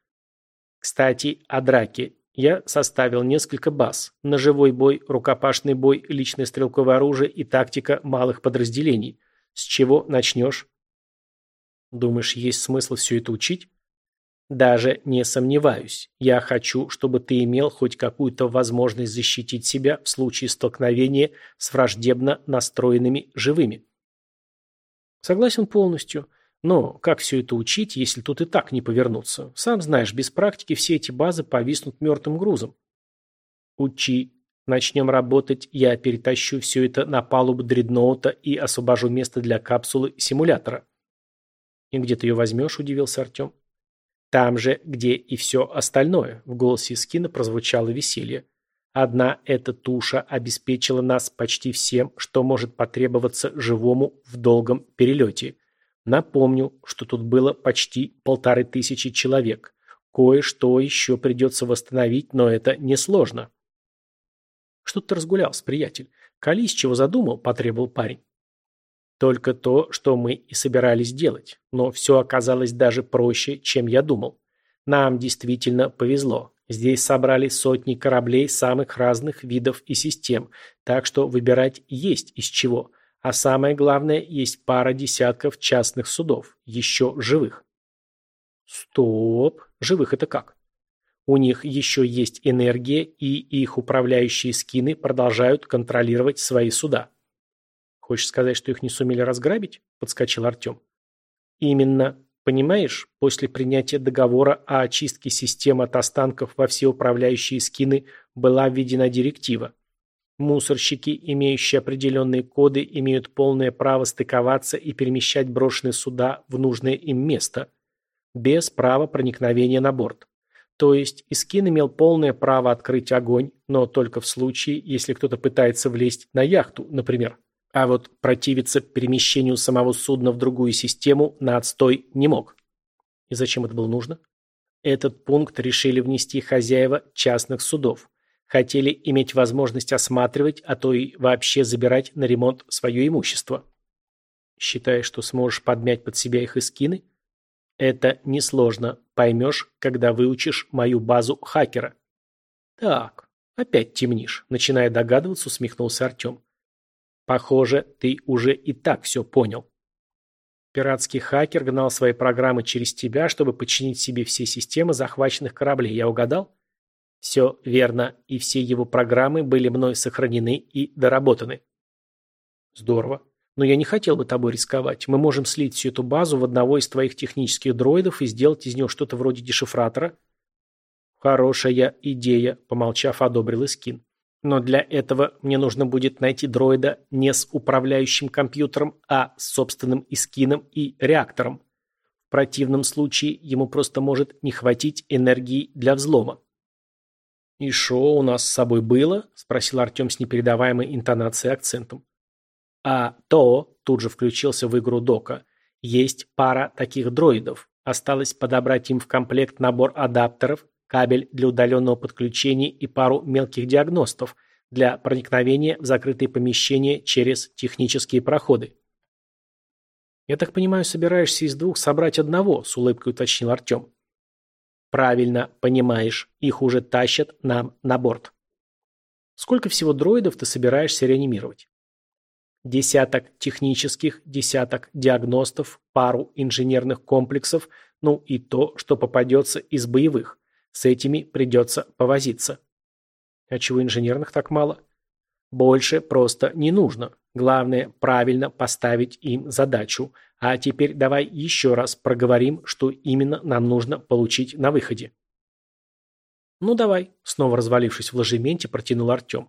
Кстати, о драке. Я составил несколько баз. Ножевой бой, рукопашный бой, личное стрелковое оружие и тактика малых подразделений. С чего начнешь? Думаешь, есть смысл все это учить? Даже не сомневаюсь. Я хочу, чтобы ты имел хоть какую-то возможность защитить себя в случае столкновения с враждебно настроенными живыми. Согласен полностью. Но как все это учить, если тут и так не повернуться? Сам знаешь, без практики все эти базы повиснут мертвым грузом. Учи. Начнем работать, я перетащу все это на палубу дредноута и освобожу место для капсулы симулятора. И где ты ее возьмешь, удивился Артем. Там же, где и все остальное. В голосе Скина прозвучало веселье. Одна эта туша обеспечила нас почти всем, что может потребоваться живому в долгом перелете. Напомню, что тут было почти полторы тысячи человек. Кое-что еще придется восстановить, но это несложно. Что ты разгулялся, приятель? Колись, чего задумал, потребовал парень. Только то, что мы и собирались делать. Но все оказалось даже проще, чем я думал. Нам действительно повезло. Здесь собрали сотни кораблей самых разных видов и систем, так что выбирать есть из чего – а самое главное, есть пара десятков частных судов, еще живых. Стоп. Живых это как? У них еще есть энергия, и их управляющие скины продолжают контролировать свои суда. Хочешь сказать, что их не сумели разграбить? Подскочил Артем. Именно. Понимаешь, после принятия договора о очистке системы от останков во все управляющие скины была введена директива. Мусорщики, имеющие определенные коды, имеют полное право стыковаться и перемещать брошенные суда в нужное им место, без права проникновения на борт. То есть Искин имел полное право открыть огонь, но только в случае, если кто-то пытается влезть на яхту, например. А вот противиться перемещению самого судна в другую систему на отстой не мог. И зачем это было нужно? Этот пункт решили внести хозяева частных судов. Хотели иметь возможность осматривать, а то и вообще забирать на ремонт свое имущество. Считаешь, что сможешь подмять под себя их эскины? Это несложно. Поймешь, когда выучишь мою базу хакера. Так, опять темнишь. Начиная догадываться, усмехнулся Артем. Похоже, ты уже и так все понял. Пиратский хакер гнал свои программы через тебя, чтобы подчинить себе все системы захваченных кораблей. Я угадал? Все верно, и все его программы были мной сохранены и доработаны. Здорово. Но я не хотел бы тобой рисковать. Мы можем слить всю эту базу в одного из твоих технических дроидов и сделать из него что-то вроде дешифратора. Хорошая идея, помолчав, одобрил Искин. Но для этого мне нужно будет найти дроида не с управляющим компьютером, а с собственным искином и реактором. В противном случае ему просто может не хватить энергии для взлома. «И шо у нас с собой было?» – спросил Артем с непередаваемой интонацией и акцентом. «А то», – тут же включился в игру Дока, – Есть пара таких дроидов. Осталось подобрать им в комплект набор адаптеров, кабель для удаленного подключения и пару мелких диагностов для проникновения в закрытые помещения через технические проходы. «Я так понимаю, собираешься из двух собрать одного», – с улыбкой уточнил Артем. «Правильно понимаешь, их уже тащат нам на борт». «Сколько всего дроидов ты собираешься реанимировать?» Десяток технических, десяток диагностов, пару инженерных комплексов, ну и то, что попадется из боевых. С этими придется повозиться. А чего инженерных так мало? Больше просто не нужно. Главное, правильно поставить им задачу. А теперь давай еще раз проговорим, что именно нам нужно получить на выходе. Ну давай, снова развалившись в ложементе, протянул Артем.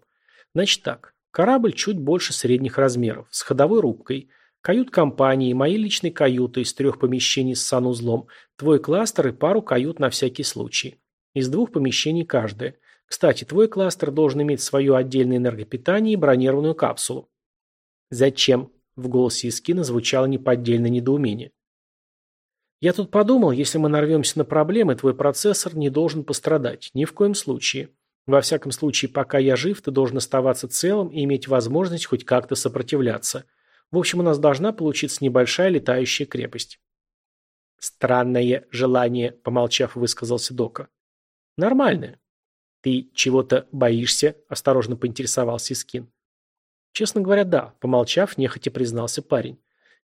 Значит так, корабль чуть больше средних размеров, с ходовой рубкой, кают-компании, мои личные каюты из трех помещений с санузлом, твой кластер и пару кают на всякий случай. Из двух помещений каждое. Кстати, твой кластер должен иметь свое отдельное энергопитание и бронированную капсулу. «Зачем?» – в голосе Искина звучало неподдельное недоумение. «Я тут подумал, если мы нарвемся на проблемы, твой процессор не должен пострадать. Ни в коем случае. Во всяком случае, пока я жив, ты должен оставаться целым и иметь возможность хоть как-то сопротивляться. В общем, у нас должна получиться небольшая летающая крепость». «Странное желание», – помолчав, высказался Дока. «Нормальное. «Ты чего-то боишься?» – осторожно поинтересовался Искин. «Честно говоря, да», – помолчав, нехотя признался парень.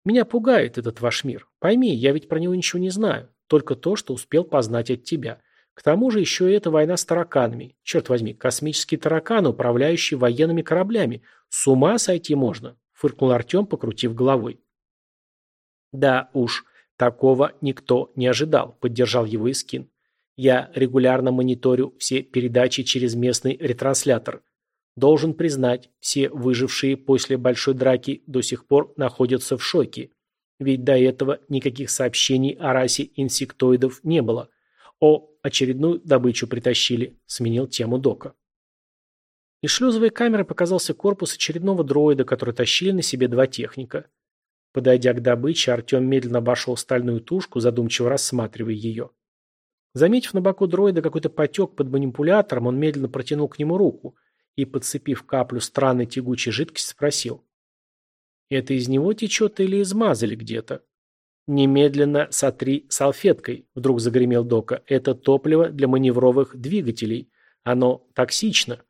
«Меня пугает этот ваш мир. Пойми, я ведь про него ничего не знаю. Только то, что успел познать от тебя. К тому же еще и эта война с тараканами. Черт возьми, космические тараканы, управляющие военными кораблями. С ума сойти можно», – фыркнул Артем, покрутив головой. «Да уж, такого никто не ожидал», – поддержал его Искин. Я регулярно мониторю все передачи через местный ретранслятор. Должен признать, все выжившие после большой драки до сих пор находятся в шоке. Ведь до этого никаких сообщений о расе инсектоидов не было. О, очередную добычу притащили, сменил тему Дока. Из шлюзовой камеры показался корпус очередного дроида, который тащили на себе два техника. Подойдя к добыче, Артем медленно обошел стальную тушку, задумчиво рассматривая ее. Заметив на боку дроида какой-то потек под манипулятором, он медленно протянул к нему руку и, подцепив каплю странной тягучей жидкости, спросил. «Это из него течет или измазали где-то?» «Немедленно сотри салфеткой», — вдруг загремел Дока. «Это топливо для маневровых двигателей. Оно токсично».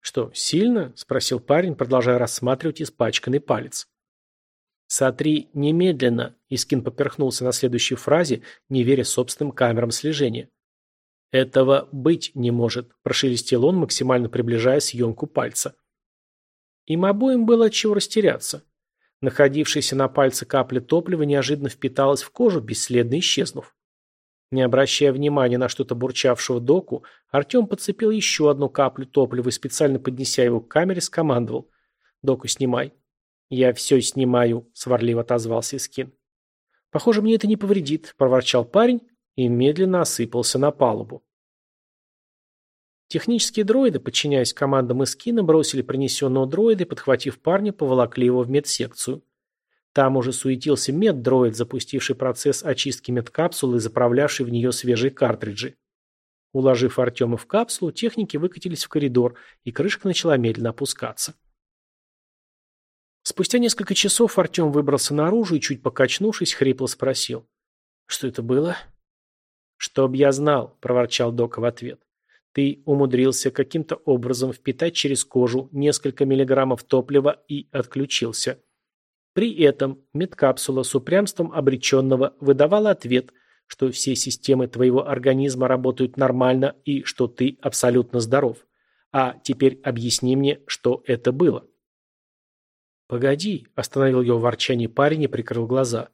«Что, сильно?» — спросил парень, продолжая рассматривать испачканный палец. «Сотри немедленно», — Искин поперхнулся на следующей фразе, не веря собственным камерам слежения. «Этого быть не может», – прошелестел он, максимально приближая съемку пальца. Им обоим было от чего растеряться. Находившаяся на пальце капля топлива неожиданно впиталась в кожу, бесследно исчезнув. Не обращая внимания на что-то бурчавшего доку, Артем подцепил еще одну каплю топлива и, специально поднеся его к камере, скомандовал. «Доку, снимай». «Я все снимаю», – сварливо отозвался Искин. «Похоже, мне это не повредит», – проворчал парень и медленно осыпался на палубу. Технические дроиды, подчиняясь командам Искина, бросили принесенного дроида и, подхватив парня, поволокли его в медсекцию. Там уже суетился меддроид, запустивший процесс очистки медкапсулы и заправлявший в нее свежие картриджи. Уложив Артема в капсулу, техники выкатились в коридор, и крышка начала медленно опускаться. Спустя несколько часов Артем выбрался наружу и, чуть покачнувшись, хрипло спросил. «Что это было?» «Чтоб я знал», – проворчал Дока в ответ. «Ты умудрился каким-то образом впитать через кожу несколько миллиграммов топлива и отключился. При этом медкапсула с упрямством обреченного выдавала ответ, что все системы твоего организма работают нормально и что ты абсолютно здоров. А теперь объясни мне, что это было». «Погоди», – остановил его ворчание парень и прикрыл глаза.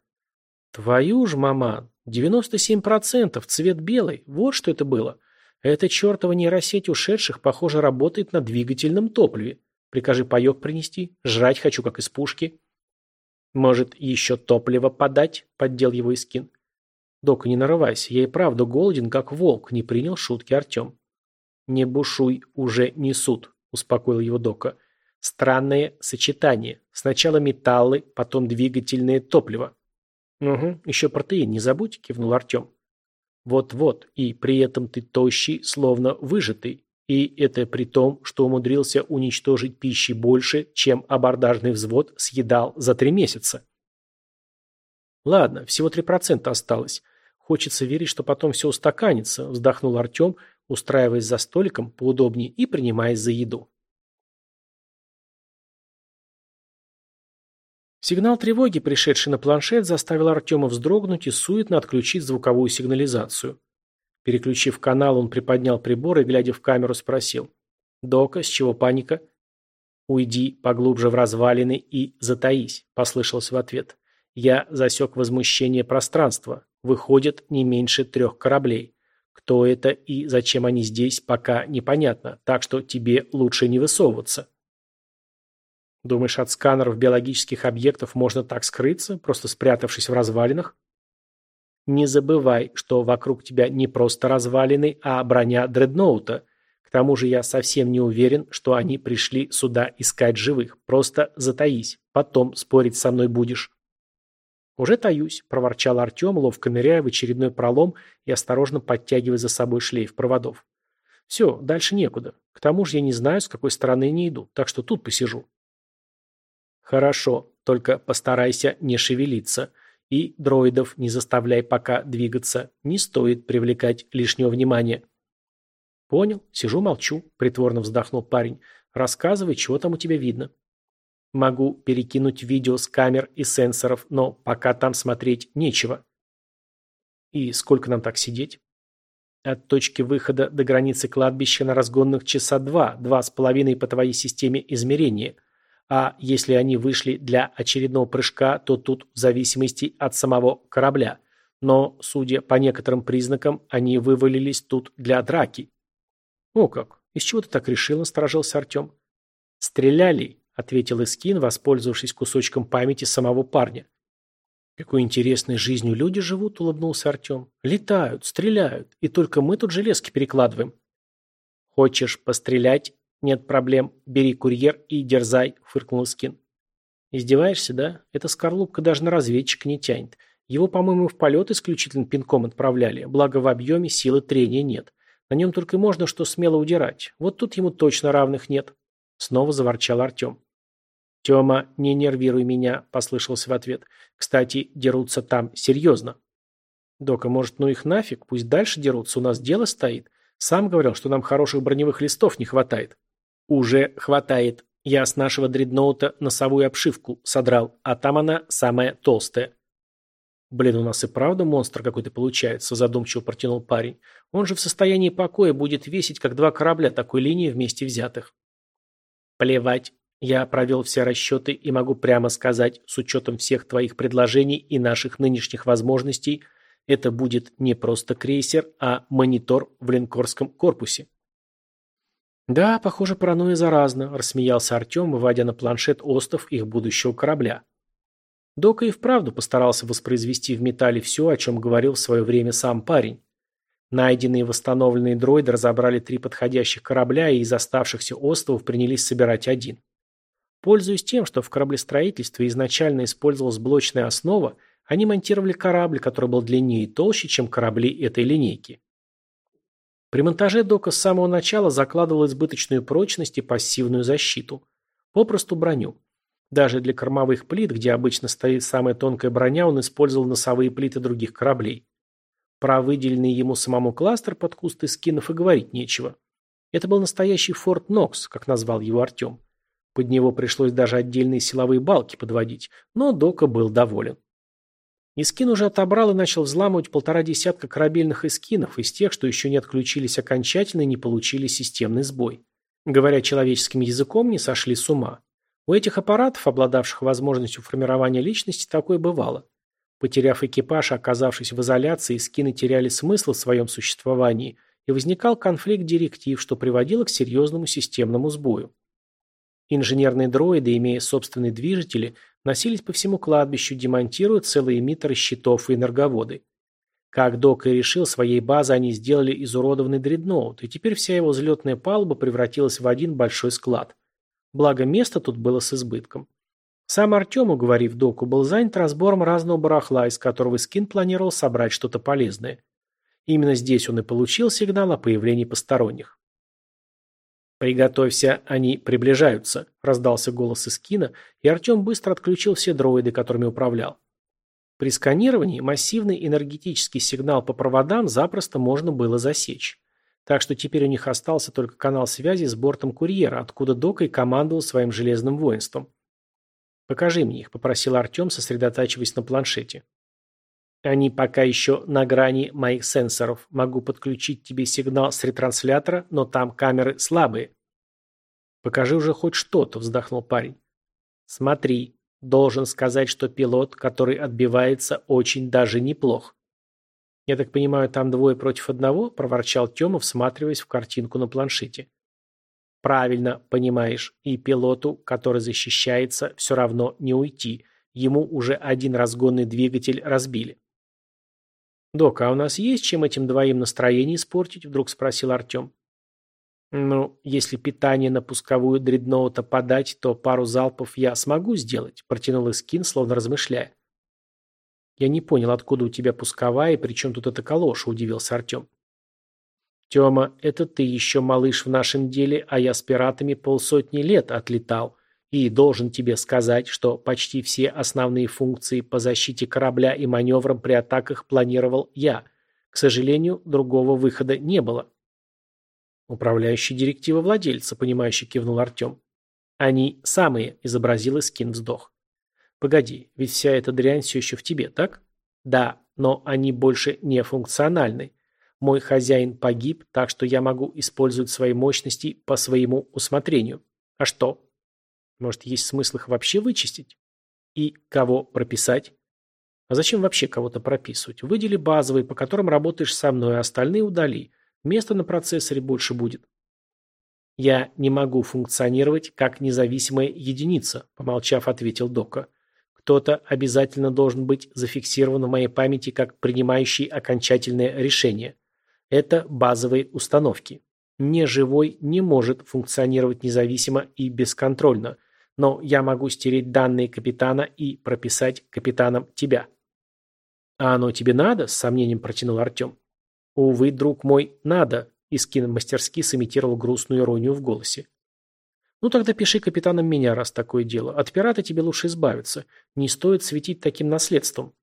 «Твою ж, маман, 97%, цвет белый, вот что это было. Эта чертова нейросеть ушедших, похоже, работает на двигательном топливе. Прикажи паек принести, жрать хочу, как из пушки». «Может, еще топливо подать?» – поддел его Искин. «Дока, не нарывайся, я и правда голоден, как волк», – не принял шутки Артем. «Не бушуй, уже несут», – успокоил его Дока. Странное сочетание. Сначала металлы, потом двигательное топливо. Угу, еще протеин не забудь, кивнул Артем. Вот-вот, и при этом ты тощий, словно выжатый. И это при том, что умудрился уничтожить пищи больше, чем абордажный взвод съедал за три месяца. Ладно, всего три процента осталось. Хочется верить, что потом все устаканится, вздохнул Артем, устраиваясь за столиком поудобнее и принимаясь за еду. Сигнал тревоги, пришедший на планшет, заставил Артема вздрогнуть и суетно отключить звуковую сигнализацию. Переключив канал, он приподнял прибор и, глядя в камеру, спросил. «Дока, с чего паника?» «Уйди поглубже в развалины и затаись», — послышалось в ответ. «Я засек возмущение пространства. Выходит не меньше трех кораблей. Кто это и зачем они здесь, пока непонятно, так что тебе лучше не высовываться». «Думаешь, от сканеров биологических объектов можно так скрыться, просто спрятавшись в развалинах?» Не забывай, что вокруг тебя не просто развалины, а броня дредноута. К тому же я совсем не уверен, что они пришли сюда искать живых. Просто затаись. Потом спорить со мной будешь. «Уже таюсь», – проворчал Артем, ловко ныряя в очередной пролом и осторожно подтягивая за собой шлейф проводов. «Все, дальше некуда. К тому же я не знаю, с какой стороны они идут, так что тут посижу». «Хорошо, только постарайся не шевелиться. И дроидов не заставляй пока двигаться, не стоит привлекать лишнего внимания. Понял, сижу молчу, притворно вздохнул парень. Рассказывай, чего там у тебя видно. Могу перекинуть видео с камер и сенсоров, но пока там смотреть нечего. И сколько нам так сидеть? От точки выхода до границы кладбища на разгонных часа два, два с половиной по твоей системе измерения. А если они вышли для очередного прыжка, то тут в зависимости от самого корабля. Но, судя по некоторым признакам, они вывалились тут для драки. «О как! Из чего ты так решил?» – насторожился Артем. «Стреляли», – ответил Искин, воспользовавшись кусочком памяти самого парня. «Какой интересной жизнью люди живут», – улыбнулся Артем. «Летают, стреляют, и только мы тут железки перекладываем». «Хочешь пострелять?» «Нет проблем. Бери курьер и дерзай», — фыркнул Скин. «Издеваешься, да? Эта скорлупка даже на разведчика не тянет. Его, по-моему, в полет исключительно пинком отправляли, благо в объеме силы трения нет. На нем только можно что смело удирать. Вот тут ему точно равных нет». Снова заворчал Артем. «Тема, не нервируй меня», — послышался в ответ. «Кстати, дерутся там серьезно». «Дока, может, ну их нафиг? Пусть дальше дерутся, у нас дело стоит. Сам говорил, что нам хороших броневых листов не хватает». «Уже хватает. Я с нашего дредноута носовую обшивку содрал, а там она самая толстая». «Блин, у нас и правда монстр какой-то получается», задумчиво протянул парень. «Он же в состоянии покоя будет весить, как два корабля такой линии вместе взятых». «Плевать. Я провел все расчеты и могу прямо сказать, с учетом всех твоих предложений и наших нынешних возможностей, это будет не просто крейсер, а монитор в линкорском корпусе. «Да, похоже, паранойя заразна», – рассмеялся Артем, выводя на планшет остов их будущего корабля. Дока и вправду постарался воспроизвести в металле все, о чем говорил в свое время сам парень. Найденные и восстановленные дроиды разобрали три подходящих корабля и из оставшихся островов принялись собирать один. Пользуясь тем, что в кораблестроительстве изначально использовалась блочная основа, они монтировали корабль, который был длиннее и толще, чем корабли этой линейки. При монтаже дока с самого начала закладывал избыточную прочность и пассивную защиту. Попросту броню. Даже для кормовых плит, где обычно стоит самая тонкая броня, он использовал носовые плиты других кораблей. Про выделенный ему самому кластер под кусты скинов и говорить нечего. Это был настоящий Форт Нокс, как назвал его Артем. Под него пришлось даже отдельные силовые балки подводить, но Дока был доволен. Искин уже отобрал и начал взламывать полтора десятка корабельных эскинов из тех, что еще не отключились окончательно и не получили системный сбой. Говоря человеческим языком, не сошли с ума. У этих аппаратов, обладавших возможностью формирования личности, такое бывало. Потеряв экипаж, оказавшись в изоляции, скины теряли смысл в своем существовании, и возникал конфликт директив, что приводило к серьезному системному сбою. Инженерные дроиды, имея собственные движители, носились по всему кладбищу, демонтируя целые эмиттеры щитов и энерговоды. Как Док и решил, своей базой они сделали изуродованный дредноут, и теперь вся его взлетная палуба превратилась в один большой склад. Благо, места тут было с избытком. Сам Артем, уговорив доку, был занят разбором разного барахла, из которого Скин планировал собрать что-то полезное. Именно здесь он и получил сигнал о появлении посторонних. «Приготовься, они приближаются», – раздался голос Искина, и Артем быстро отключил все дроиды, которыми управлял. При сканировании массивный энергетический сигнал по проводам запросто можно было засечь. Так что теперь у них остался только канал связи с бортом курьера, откуда Дока и командовал своим железным воинством. «Покажи мне их», – попросил Артем, сосредотачиваясь на планшете. «Они пока еще на грани моих сенсоров. Могу подключить тебе сигнал с ретранслятора, но там камеры слабые». «Покажи уже хоть что-то», – вздохнул парень. «Смотри, должен сказать, что пилот, который отбивается, очень даже неплох». «Я так понимаю, там двое против одного?» – проворчал Тёма, всматриваясь в картинку на планшете. Правильно понимаешь, и пилоту, который защищается, все равно не уйти. Ему уже один разгонный двигатель разбили. «Док, а у нас есть чем этим двоим настроение испортить?» – вдруг спросил Артем. «Ну, если питание на пусковую дредноута подать, то пару залпов я смогу сделать», – протянул Искин, словно размышляя. «Я не понял, откуда у тебя пусковая и при чем тут эта калоша?» – удивился Артем. Тёма, это ты еще малыш в нашем деле, а я с пиратами полсотни лет отлетал. И должен тебе сказать, что почти все основные функции по защите корабля и маневрам при атаках планировал я. К сожалению, другого выхода не было. Управляющий директива владельца, понимающий кивнул Артем. Они самые, изобразил Искин вздох. Погоди, ведь вся эта дрянь все еще в тебе, так? Да, но они больше не функциональны. Мой хозяин погиб, так что я могу использовать свои мощности по своему усмотрению. А что? Может, есть смысл их вообще вычистить? И кого прописать? А зачем вообще кого-то прописывать? Выдели базовые, по которым работаешь со мной, а остальные удали. Места на процессоре больше будет. Я не могу функционировать как независимая единица, помолчав, ответил Дока. Кто-то обязательно должен быть зафиксирован в моей памяти как принимающий окончательное решение. Это базовые установки. Неживой не может функционировать независимо и бесконтрольно, но я могу стереть данные капитана и прописать капитаном тебя. А оно тебе надо? С сомнением протянул Артем. Увы, друг мой, надо. Искин мастерски сымитировал грустную иронию в голосе. Ну тогда пиши капитаном меня, раз такое дело. От пирата тебе лучше избавиться. Не стоит светить таким наследством.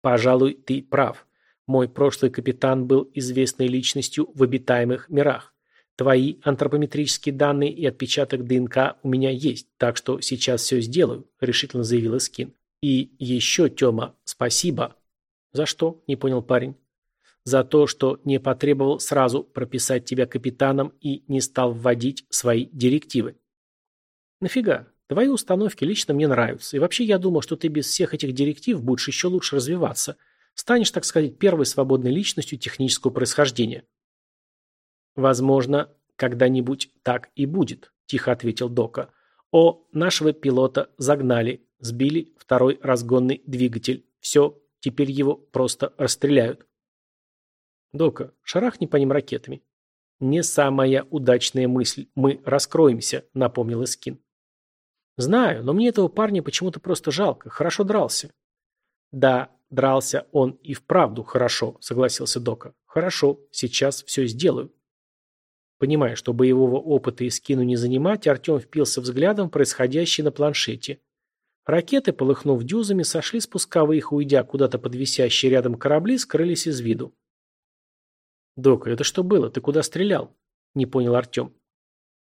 Пожалуй, ты прав. Мой прошлый капитан был известной личностью в обитаемых мирах. Твои антропометрические данные и отпечаток ДНК у меня есть, так что сейчас все сделаю», – решительно заявил Искин. «И еще, Тема, спасибо». «За что?» – не понял парень. «За то, что не потребовал сразу прописать тебя капитаном и не стал вводить свои директивы». «Нафига? Твои установки лично мне нравятся. И вообще я думал, что ты без всех этих директив будешь еще лучше развиваться». Станешь, так сказать, первой свободной личностью технического происхождения. Возможно, когда-нибудь так и будет, тихо ответил Дока. О, нашего пилота загнали, сбили второй разгонный двигатель. Все, теперь его просто расстреляют. Дока, шарахни по ним ракетами. Не самая удачная мысль. Мы раскроемся, напомнил Искин. Знаю, но мне этого парня почему-то просто жалко. Хорошо дрался. Да, Дрался он и вправду хорошо, согласился Дока. Хорошо, сейчас все сделаю. Понимая, что боевого опыта и скину не занимать, Артем впился взглядом в происходящее на планшете. Ракеты, полыхнув дюзами, сошли с пусковых, уйдя куда-то под висящие рядом корабли, скрылись из виду. «Дока, это что было? Ты куда стрелял?» – не понял Артем.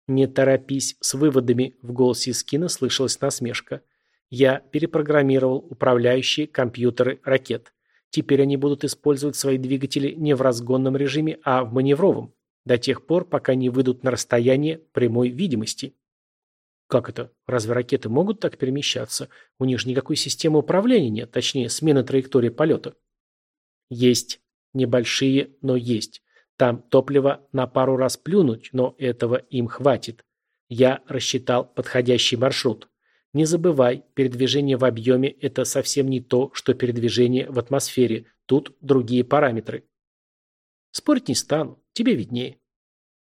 «Не торопись с выводами», – в голосе Скина слышалась насмешка. Я перепрограммировал управляющие компьютеры ракет. Теперь они будут использовать свои двигатели не в разгонном режиме, а в маневровом, до тех пор, пока не выйдут на расстояние прямой видимости. Как это? Разве ракеты могут так перемещаться? У них же никакой системы управления нет, точнее, смены траектории полета. Есть. Небольшие, но есть. Там топливо на пару раз плюнуть, но этого им хватит. Я рассчитал подходящий маршрут. Не забывай, передвижение в объеме – это совсем не то, что передвижение в атмосфере. Тут другие параметры. Спорить не стану, тебе виднее.